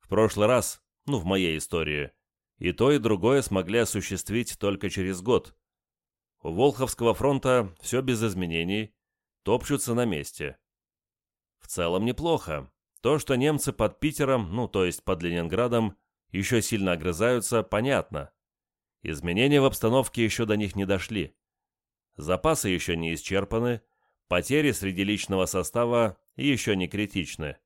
В прошлый раз, ну в моей истории, и то, и другое смогли осуществить только через год. У Волховского фронта все без изменений, топчутся на месте. В целом неплохо. То, что немцы под Питером, ну то есть под Ленинградом, еще сильно огрызаются, понятно. Изменения в обстановке еще до них не дошли. Запасы еще не исчерпаны – Потери среди личного состава еще не критичны.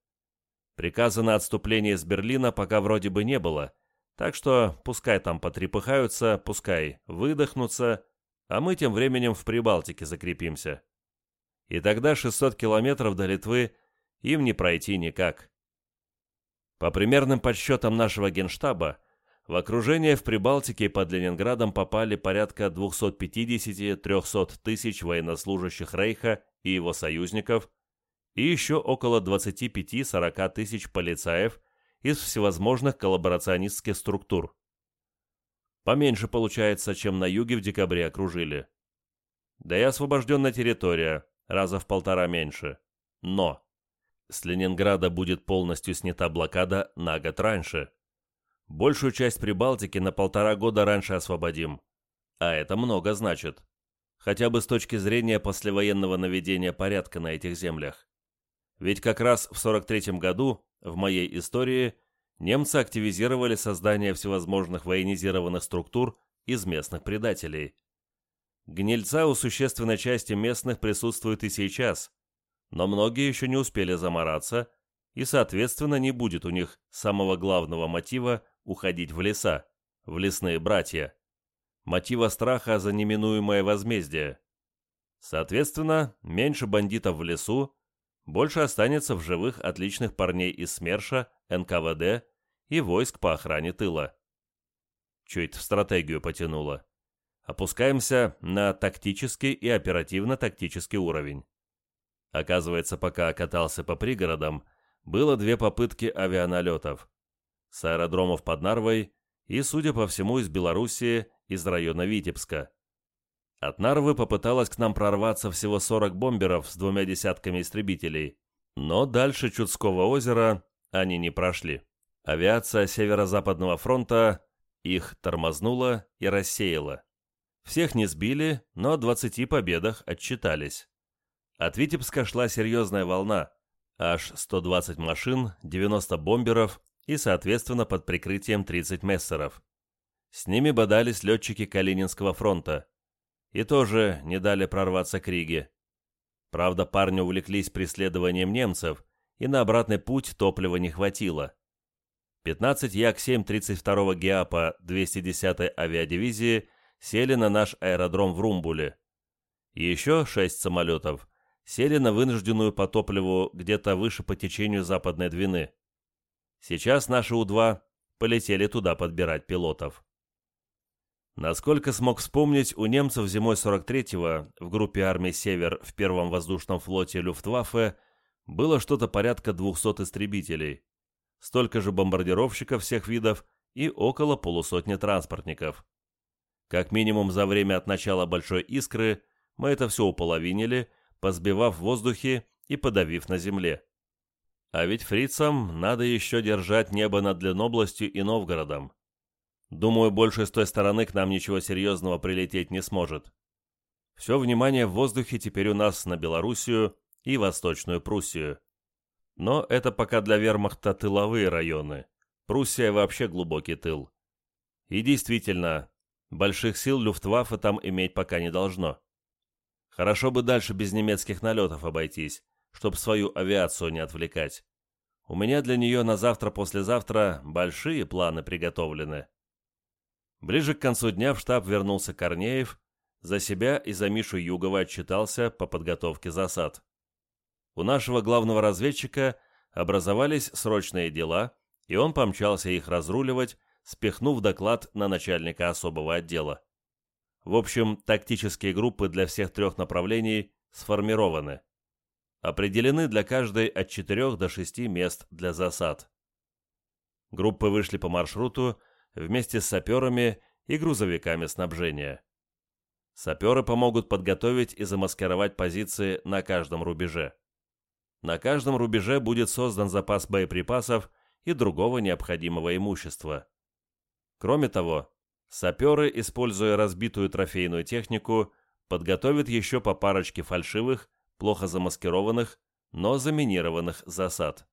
Приказа на отступление из Берлина пока вроде бы не было, так что пускай там потрепыхаются, пускай выдохнутся, а мы тем временем в Прибалтике закрепимся. И тогда 600 километров до Литвы им не пройти никак. По примерным подсчетам нашего генштаба, в окружение в Прибалтике под Ленинградом попали порядка 250-300 тысяч военнослужащих Рейха и его союзников, и еще около 25-40 тысяч полицаев из всевозможных коллаборационистских структур. Поменьше получается, чем на юге в декабре окружили. Да и освобожденная территория, раза в полтора меньше. Но с Ленинграда будет полностью снята блокада на год раньше. Большую часть Прибалтики на полтора года раньше освободим. А это много значит хотя бы с точки зрения послевоенного наведения порядка на этих землях. Ведь как раз в 43 году, в моей истории, немцы активизировали создание всевозможных военизированных структур из местных предателей. Гнильца у существенной части местных присутствует и сейчас, но многие еще не успели замараться и, соответственно, не будет у них самого главного мотива уходить в леса, в лесные братья мотива страха за неминуемое возмездие. Соответственно, меньше бандитов в лесу, больше останется в живых отличных парней из СМЕРШа, НКВД и войск по охране тыла. Чуть в стратегию потянуло. Опускаемся на тактический и оперативно-тактический уровень. Оказывается, пока катался по пригородам, было две попытки авианалетов. С аэродромов под Нарвой и, судя по всему, из Белоруссии – из района Витебска. От Нарвы попыталась к нам прорваться всего 40 бомберов с двумя десятками истребителей, но дальше Чудского озера они не прошли. Авиация Северо-Западного фронта их тормознула и рассеяла. Всех не сбили, но о 20 победах отчитались. От Витебска шла серьезная волна. Аж 120 машин, 90 бомберов и, соответственно, под прикрытием 30 мессеров. С ними бодались летчики Калининского фронта. И тоже не дали прорваться к Риге. Правда, парни увлеклись преследованием немцев, и на обратный путь топлива не хватило. 15 Як-7 32-го ГИАПа 210-й авиадивизии сели на наш аэродром в Румбуле. Еще шесть самолетов сели на вынужденную по топливу где-то выше по течению Западной Двины. Сейчас наши У-2 полетели туда подбирать пилотов. Насколько смог вспомнить, у немцев зимой 43-го в группе армий «Север» в первом воздушном флоте Люфтваффе было что-то порядка 200 истребителей, столько же бомбардировщиков всех видов и около полусотни транспортников. Как минимум за время от начала «Большой искры» мы это все уполовинили, позбивав в воздухе и подавив на земле. А ведь фрицам надо еще держать небо над Ленобластью и Новгородом. Думаю, больше с той стороны к нам ничего серьезного прилететь не сможет. Все внимание в воздухе теперь у нас на Белоруссию и Восточную Пруссию. Но это пока для вермахта тыловые районы. Пруссия вообще глубокий тыл. И действительно, больших сил Люфтваффе там иметь пока не должно. Хорошо бы дальше без немецких налетов обойтись, чтобы свою авиацию не отвлекать. У меня для нее на завтра-послезавтра большие планы приготовлены. Ближе к концу дня в штаб вернулся Корнеев, за себя и за Мишу Югова отчитался по подготовке засад. У нашего главного разведчика образовались срочные дела, и он помчался их разруливать, спихнув доклад на начальника особого отдела. В общем, тактические группы для всех трех направлений сформированы. Определены для каждой от 4 до 6 мест для засад. Группы вышли по маршруту, вместе с саперами и грузовиками снабжения. Саперы помогут подготовить и замаскировать позиции на каждом рубеже. На каждом рубеже будет создан запас боеприпасов и другого необходимого имущества. Кроме того, саперы, используя разбитую трофейную технику, подготовят еще по парочке фальшивых, плохо замаскированных, но заминированных засад.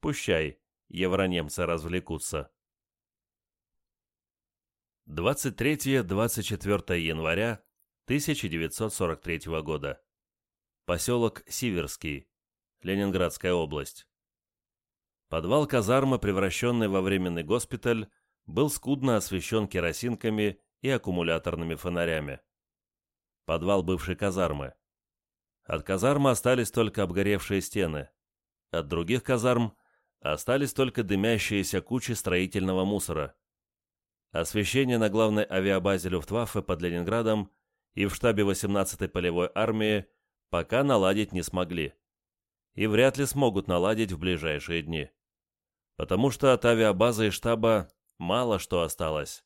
Пущай, евронемцы развлекутся. 23-24 января 1943 года. Поселок Сиверский, Ленинградская область. Подвал казармы, превращенный во временный госпиталь, был скудно освещен керосинками и аккумуляторными фонарями. Подвал бывшей казармы. От казармы остались только обгоревшие стены. От других казарм остались только дымящиеся кучи строительного мусора – Освещение на главной авиабазе Люфтваффе под Ленинградом и в штабе 18-й полевой армии пока наладить не смогли. И вряд ли смогут наладить в ближайшие дни. Потому что от авиабазы и штаба мало что осталось.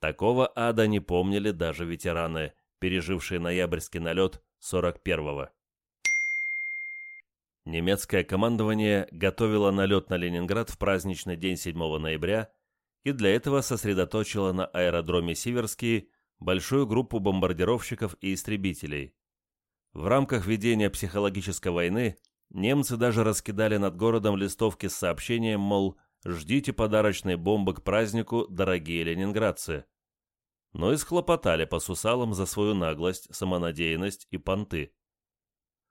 Такого ада не помнили даже ветераны, пережившие ноябрьский налет 41-го. Немецкое командование готовило налет на Ленинград в праздничный день 7 ноября и для этого сосредоточила на аэродроме Сиверский большую группу бомбардировщиков и истребителей. В рамках ведения психологической войны немцы даже раскидали над городом листовки с сообщением, мол, ждите подарочные бомбы к празднику, дорогие ленинградцы. Но и схлопотали по сусалам за свою наглость, самонадеянность и понты.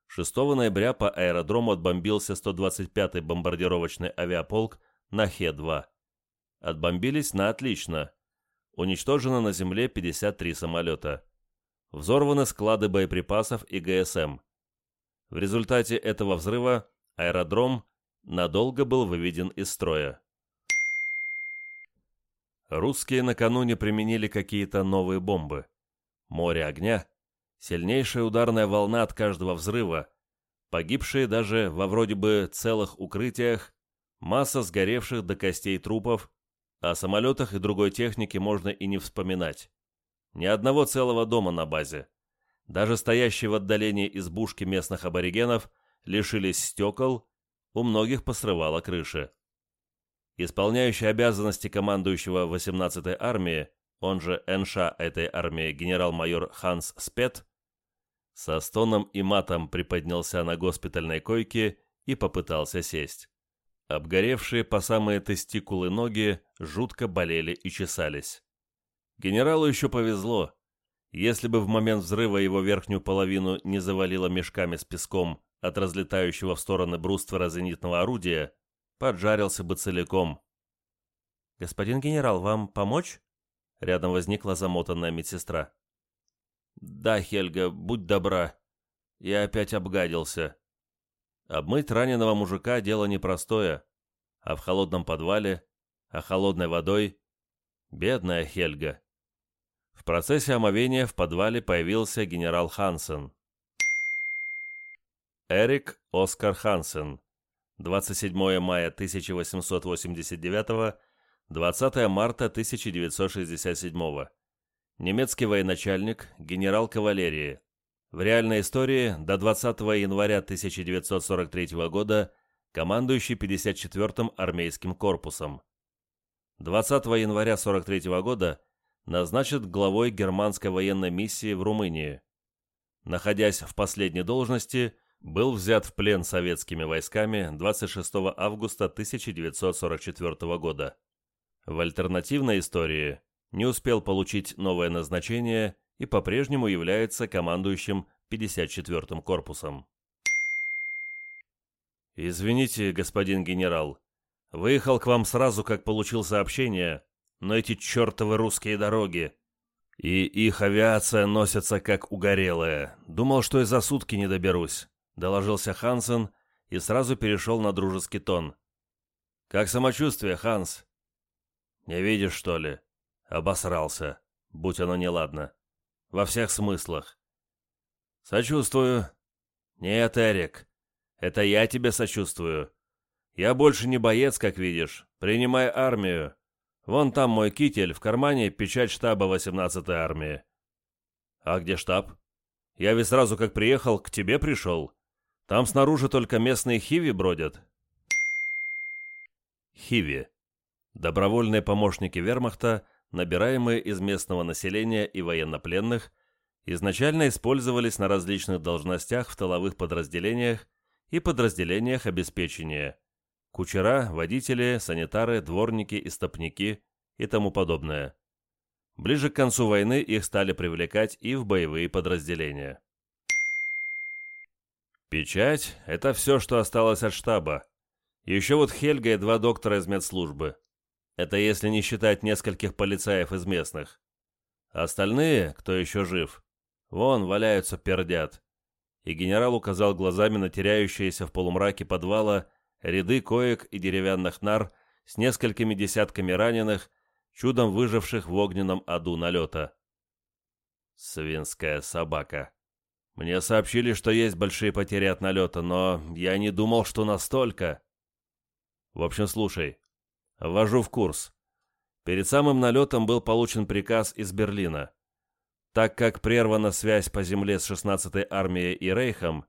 6 ноября по аэродрому отбомбился 125-й бомбардировочный авиаполк на Хе-2 отбомбились на отлично. Уничтожено на земле 53 самолета. Взорваны склады боеприпасов и ГСМ. В результате этого взрыва аэродром надолго был выведен из строя. Русские накануне применили какие-то новые бомбы. Море огня, сильнейшая ударная волна от каждого взрыва, погибшие даже во вроде бы целых укрытиях, масса сгоревших до костей трупов, а О самолетах и другой технике можно и не вспоминать. Ни одного целого дома на базе. Даже стоящие в отдалении избушки местных аборигенов лишились стекол, у многих посрывала крыши. Исполняющий обязанности командующего 18-й армии, он же НШ этой армии генерал-майор Ханс Спет, со стоном и матом приподнялся на госпитальной койке и попытался сесть. Обгоревшие по самые тестикулы ноги жутко болели и чесались. Генералу еще повезло. Если бы в момент взрыва его верхнюю половину не завалило мешками с песком от разлетающего в стороны бруствера зенитного орудия, поджарился бы целиком. «Господин генерал, вам помочь?» Рядом возникла замотанная медсестра. «Да, Хельга, будь добра. Я опять обгадился», Обмыть раненого мужика – дело непростое. А в холодном подвале, а холодной водой – бедная Хельга. В процессе омовения в подвале появился генерал Хансен. Эрик Оскар Хансен. 27 мая 1889 20 марта 1967 Немецкий военачальник, генерал кавалерии, в реальной истории до 20 января 1943 года командующий 54-м армейским корпусом. 20 января 43 года назначит главой германской военной миссии в Румынии. Находясь в последней должности, был взят в плен советскими войсками 26 августа 1944 года. В альтернативной истории не успел получить новое назначение и по-прежнему является командующим 54-м корпусом. «Извините, господин генерал, выехал к вам сразу, как получил сообщение, но эти чертовы русские дороги и их авиация носится как угорелая. Думал, что и за сутки не доберусь», — доложился Хансен и сразу перешел на дружеский тон. «Как самочувствие, Ханс?» «Не видишь, что ли?» «Обосрался. Будь оно неладно во всех смыслах. Сочувствую. Нет, Эрик, это я тебе сочувствую. Я больше не боец, как видишь. Принимай армию. Вон там мой китель, в кармане печать штаба 18-й армии. А где штаб? Я ведь сразу как приехал, к тебе пришел. Там снаружи только местные хиви бродят. Хиви. Добровольные помощники вермахта набираемые из местного населения и военнопленных, изначально использовались на различных должностях в тыловых подразделениях и подразделениях обеспечения – кучера, водители, санитары, дворники и стопники и тому подобное. Ближе к концу войны их стали привлекать и в боевые подразделения. Печать – это все, что осталось от штаба. Еще вот Хельга и два доктора из медслужбы – это если не считать нескольких полицаев из местных. Остальные, кто еще жив, вон валяются пердят. И генерал указал глазами на теряющиеся в полумраке подвала ряды коек и деревянных нар с несколькими десятками раненых, чудом выживших в огненном аду налета. Свинская собака. Мне сообщили, что есть большие потери от налета, но я не думал, что настолько. В общем, слушай, Ввожу в курс. Перед самым налетом был получен приказ из Берлина. Так как прервана связь по земле с 16-й армией и Рейхом,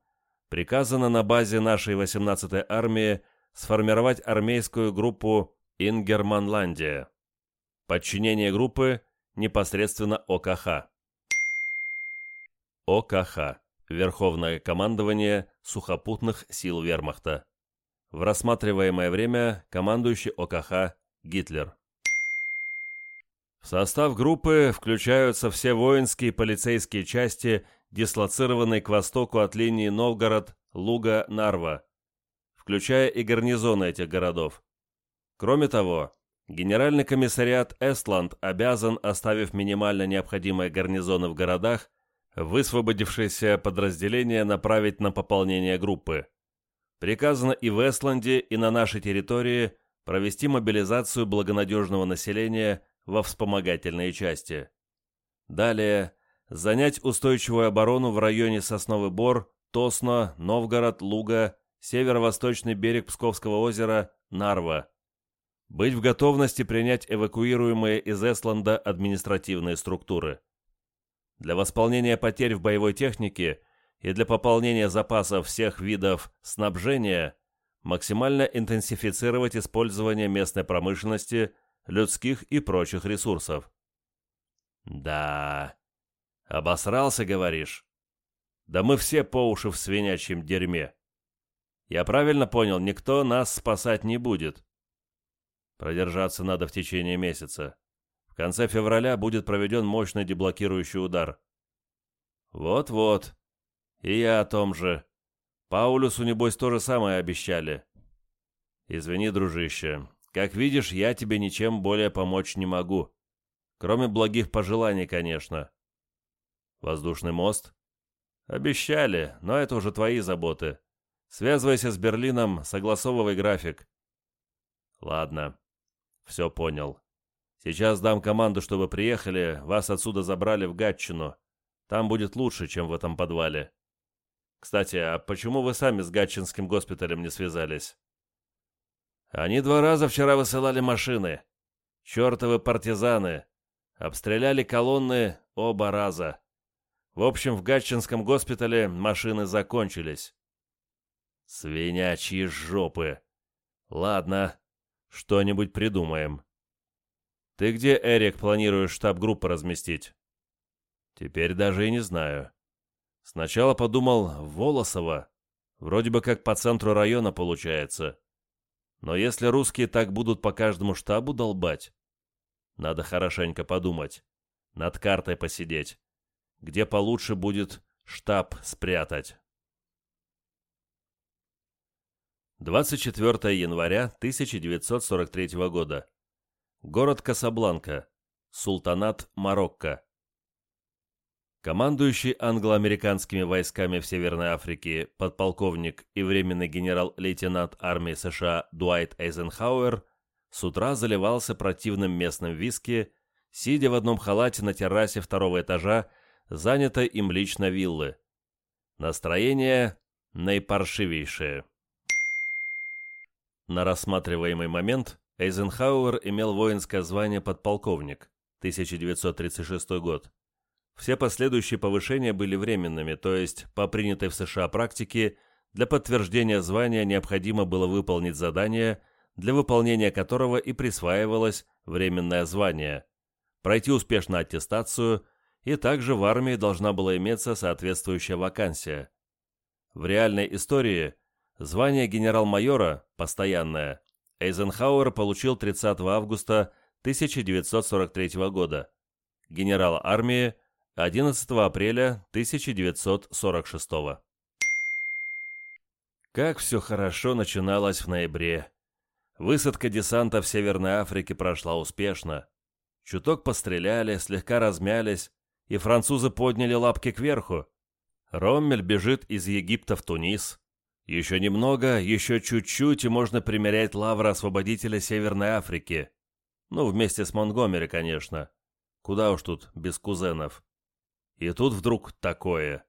приказано на базе нашей 18-й армии сформировать армейскую группу «Ингерманландия». Подчинение группы непосредственно ОКХ. ОКХ – Верховное командование сухопутных сил Вермахта. В рассматриваемое время командующий ОКХ Гитлер. В состав группы включаются все воинские и полицейские части, дислоцированные к востоку от линии Новгород-Луга-Нарва, включая и гарнизоны этих городов. Кроме того, Генеральный комиссариат Эстланд обязан, оставив минимально необходимые гарнизоны в городах, высвободившиеся подразделения направить на пополнение группы приказано и в Эстланде, и на нашей территории провести мобилизацию благонадежного населения во вспомогательные части. Далее занять устойчивую оборону в районе Сосновый Бор, Тосно, Новгород, Луга, северо-восточный берег Псковского озера, Нарва. Быть в готовности принять эвакуируемые из Эсланда административные структуры. Для восполнения потерь в боевой технике – и для пополнения запасов всех видов снабжения максимально интенсифицировать использование местной промышленности, людских и прочих ресурсов. Да, обосрался, говоришь? Да мы все по уши в свинячьем дерьме. Я правильно понял, никто нас спасать не будет. Продержаться надо в течение месяца. В конце февраля будет проведен мощный деблокирующий удар. Вот-вот, и я о том же. Паулюсу, небось, то же самое обещали. Извини, дружище. Как видишь, я тебе ничем более помочь не могу. Кроме благих пожеланий, конечно. Воздушный мост? Обещали, но это уже твои заботы. Связывайся с Берлином, согласовывай график. Ладно. Все понял. Сейчас дам команду, чтобы приехали, вас отсюда забрали в Гатчину. Там будет лучше, чем в этом подвале. Кстати, а почему вы сами с Гатчинским госпиталем не связались? Они два раза вчера высылали машины. Чертовы партизаны. Обстреляли колонны оба раза. В общем, в Гатчинском госпитале машины закончились. Свинячьи жопы. Ладно, что-нибудь придумаем. Ты где, Эрик, планируешь штаб-группу разместить? Теперь даже и не знаю. Сначала подумал Волосова, вроде бы как по центру района получается. Но если русские так будут по каждому штабу долбать, надо хорошенько подумать, над картой посидеть, где получше будет штаб спрятать. 24 января 1943 года. Город Касабланка, Султанат Марокко. Командующий англо-американскими войсками в Северной Африке подполковник и временный генерал-лейтенант армии США Дуайт Эйзенхауэр с утра заливался противным местным виски, сидя в одном халате на террасе второго этажа, занятой им лично виллы. Настроение наипаршивейшее. На рассматриваемый момент Эйзенхауэр имел воинское звание подполковник, 1936 год, все последующие повышения были временными, то есть, по принятой в США практике, для подтверждения звания необходимо было выполнить задание, для выполнения которого и присваивалось временное звание, пройти успешно аттестацию, и также в армии должна была иметься соответствующая вакансия. В реальной истории звание генерал-майора, постоянное, Эйзенхауэр получил 30 августа 1943 года, генерал армии – 11 апреля 1946. Как все хорошо начиналось в ноябре. Высадка десанта в Северной Африке прошла успешно. Чуток постреляли, слегка размялись, и французы подняли лапки кверху. Роммель бежит из Египта в Тунис. Еще немного, еще чуть-чуть, и можно примерять лавры освободителя Северной Африки. Ну, вместе с Монгомери, конечно. Куда уж тут без кузенов. И тут вдруг такое.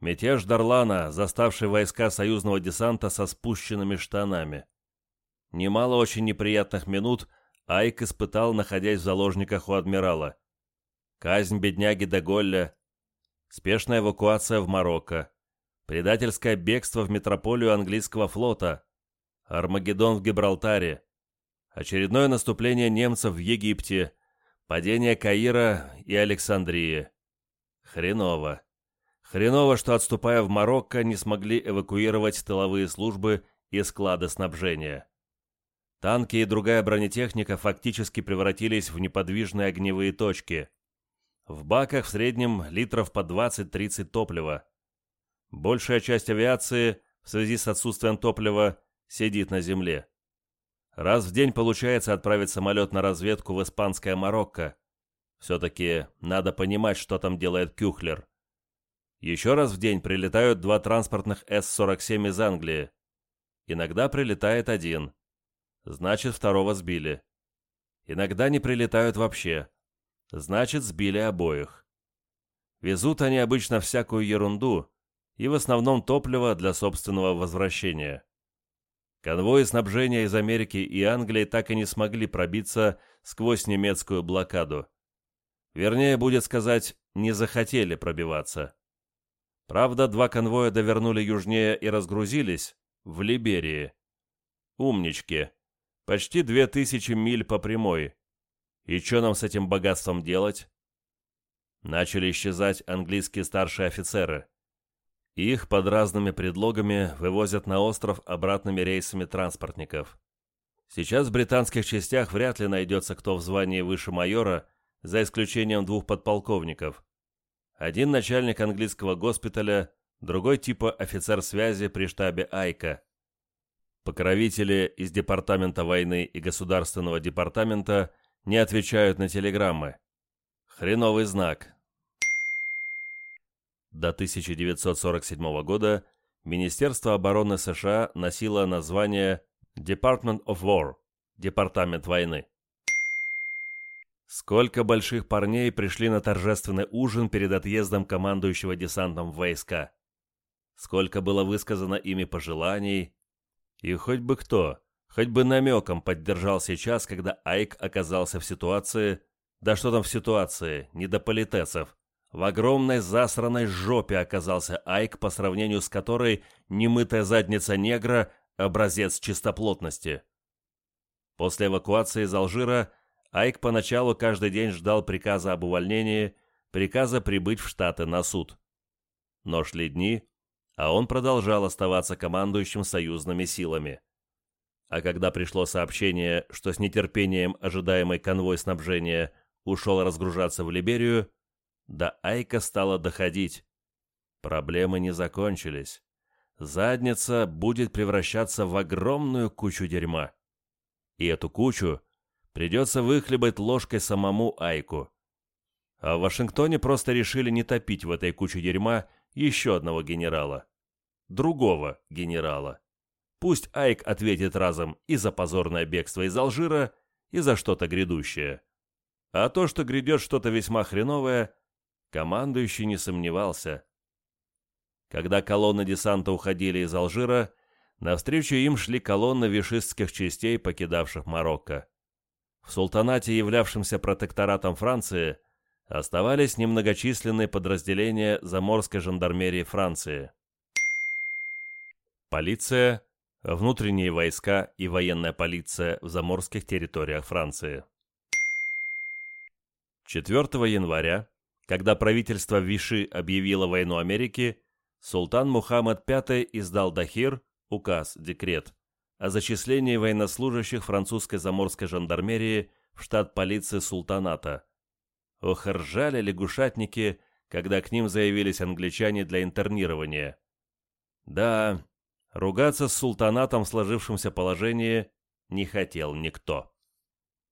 Мятеж Дарлана, заставший войска союзного десанта со спущенными штанами. Немало очень неприятных минут Айк испытал, находясь в заложниках у адмирала. Казнь бедняги Деголля, спешная эвакуация в Марокко, предательское бегство в метрополию английского флота, Армагеддон в Гибралтаре, очередное наступление немцев в Египте, падение Каира и Александрии. Хреново. Хреново, что, отступая в Марокко, не смогли эвакуировать тыловые службы и склады снабжения. Танки и другая бронетехника фактически превратились в неподвижные огневые точки. В баках в среднем литров по 20-30 топлива. Большая часть авиации в связи с отсутствием топлива сидит на земле. Раз в день получается отправить самолет на разведку в испанское Марокко – все-таки надо понимать, что там делает Кюхлер. Еще раз в день прилетают два транспортных С-47 из Англии. Иногда прилетает один. Значит, второго сбили. Иногда не прилетают вообще. Значит, сбили обоих. Везут они обычно всякую ерунду и в основном топливо для собственного возвращения. Конвои снабжения из Америки и Англии так и не смогли пробиться сквозь немецкую блокаду. Вернее, будет сказать, не захотели пробиваться. Правда, два конвоя довернули южнее и разгрузились в Либерии. Умнички. Почти две тысячи миль по прямой. И что нам с этим богатством делать? Начали исчезать английские старшие офицеры. Их под разными предлогами вывозят на остров обратными рейсами транспортников. Сейчас в британских частях вряд ли найдется кто в звании выше майора – за исключением двух подполковников. Один начальник английского госпиталя, другой типа офицер связи при штабе Айка. Покровители из Департамента войны и Государственного департамента не отвечают на телеграммы. Хреновый знак. До 1947 года Министерство обороны США носило название Department of War – Департамент войны. Сколько больших парней пришли на торжественный ужин перед отъездом командующего десантом войска. Сколько было высказано ими пожеланий. И хоть бы кто, хоть бы намеком поддержал сейчас, когда Айк оказался в ситуации, да что там в ситуации, не до политесов, в огромной засранной жопе оказался Айк, по сравнению с которой немытая задница негра – образец чистоплотности. После эвакуации из Алжира – Айк поначалу каждый день ждал приказа об увольнении, приказа прибыть в Штаты на суд. Но шли дни, а он продолжал оставаться командующим союзными силами. А когда пришло сообщение, что с нетерпением ожидаемый конвой снабжения ушел разгружаться в Либерию, до Айка стало доходить. Проблемы не закончились. Задница будет превращаться в огромную кучу дерьма. И эту кучу Придется выхлебать ложкой самому Айку. А в Вашингтоне просто решили не топить в этой куче дерьма еще одного генерала. Другого генерала. Пусть Айк ответит разом и за позорное бегство из Алжира, и за что-то грядущее. А то, что грядет что-то весьма хреновое, командующий не сомневался. Когда колонны десанта уходили из Алжира, навстречу им шли колонны вишистских частей, покидавших Марокко. В султанате, являвшемся протекторатом Франции, оставались немногочисленные подразделения заморской жандармерии Франции. Полиция, внутренние войска и военная полиция в заморских территориях Франции. 4 января, когда правительство Виши объявило войну Америке, султан Мухаммад V издал Дахир, указ, декрет, о зачислении военнослужащих французской заморской жандармерии в штат полиции султаната. Ох, ржали лягушатники, когда к ним заявились англичане для интернирования. Да, ругаться с султанатом в сложившемся положении не хотел никто.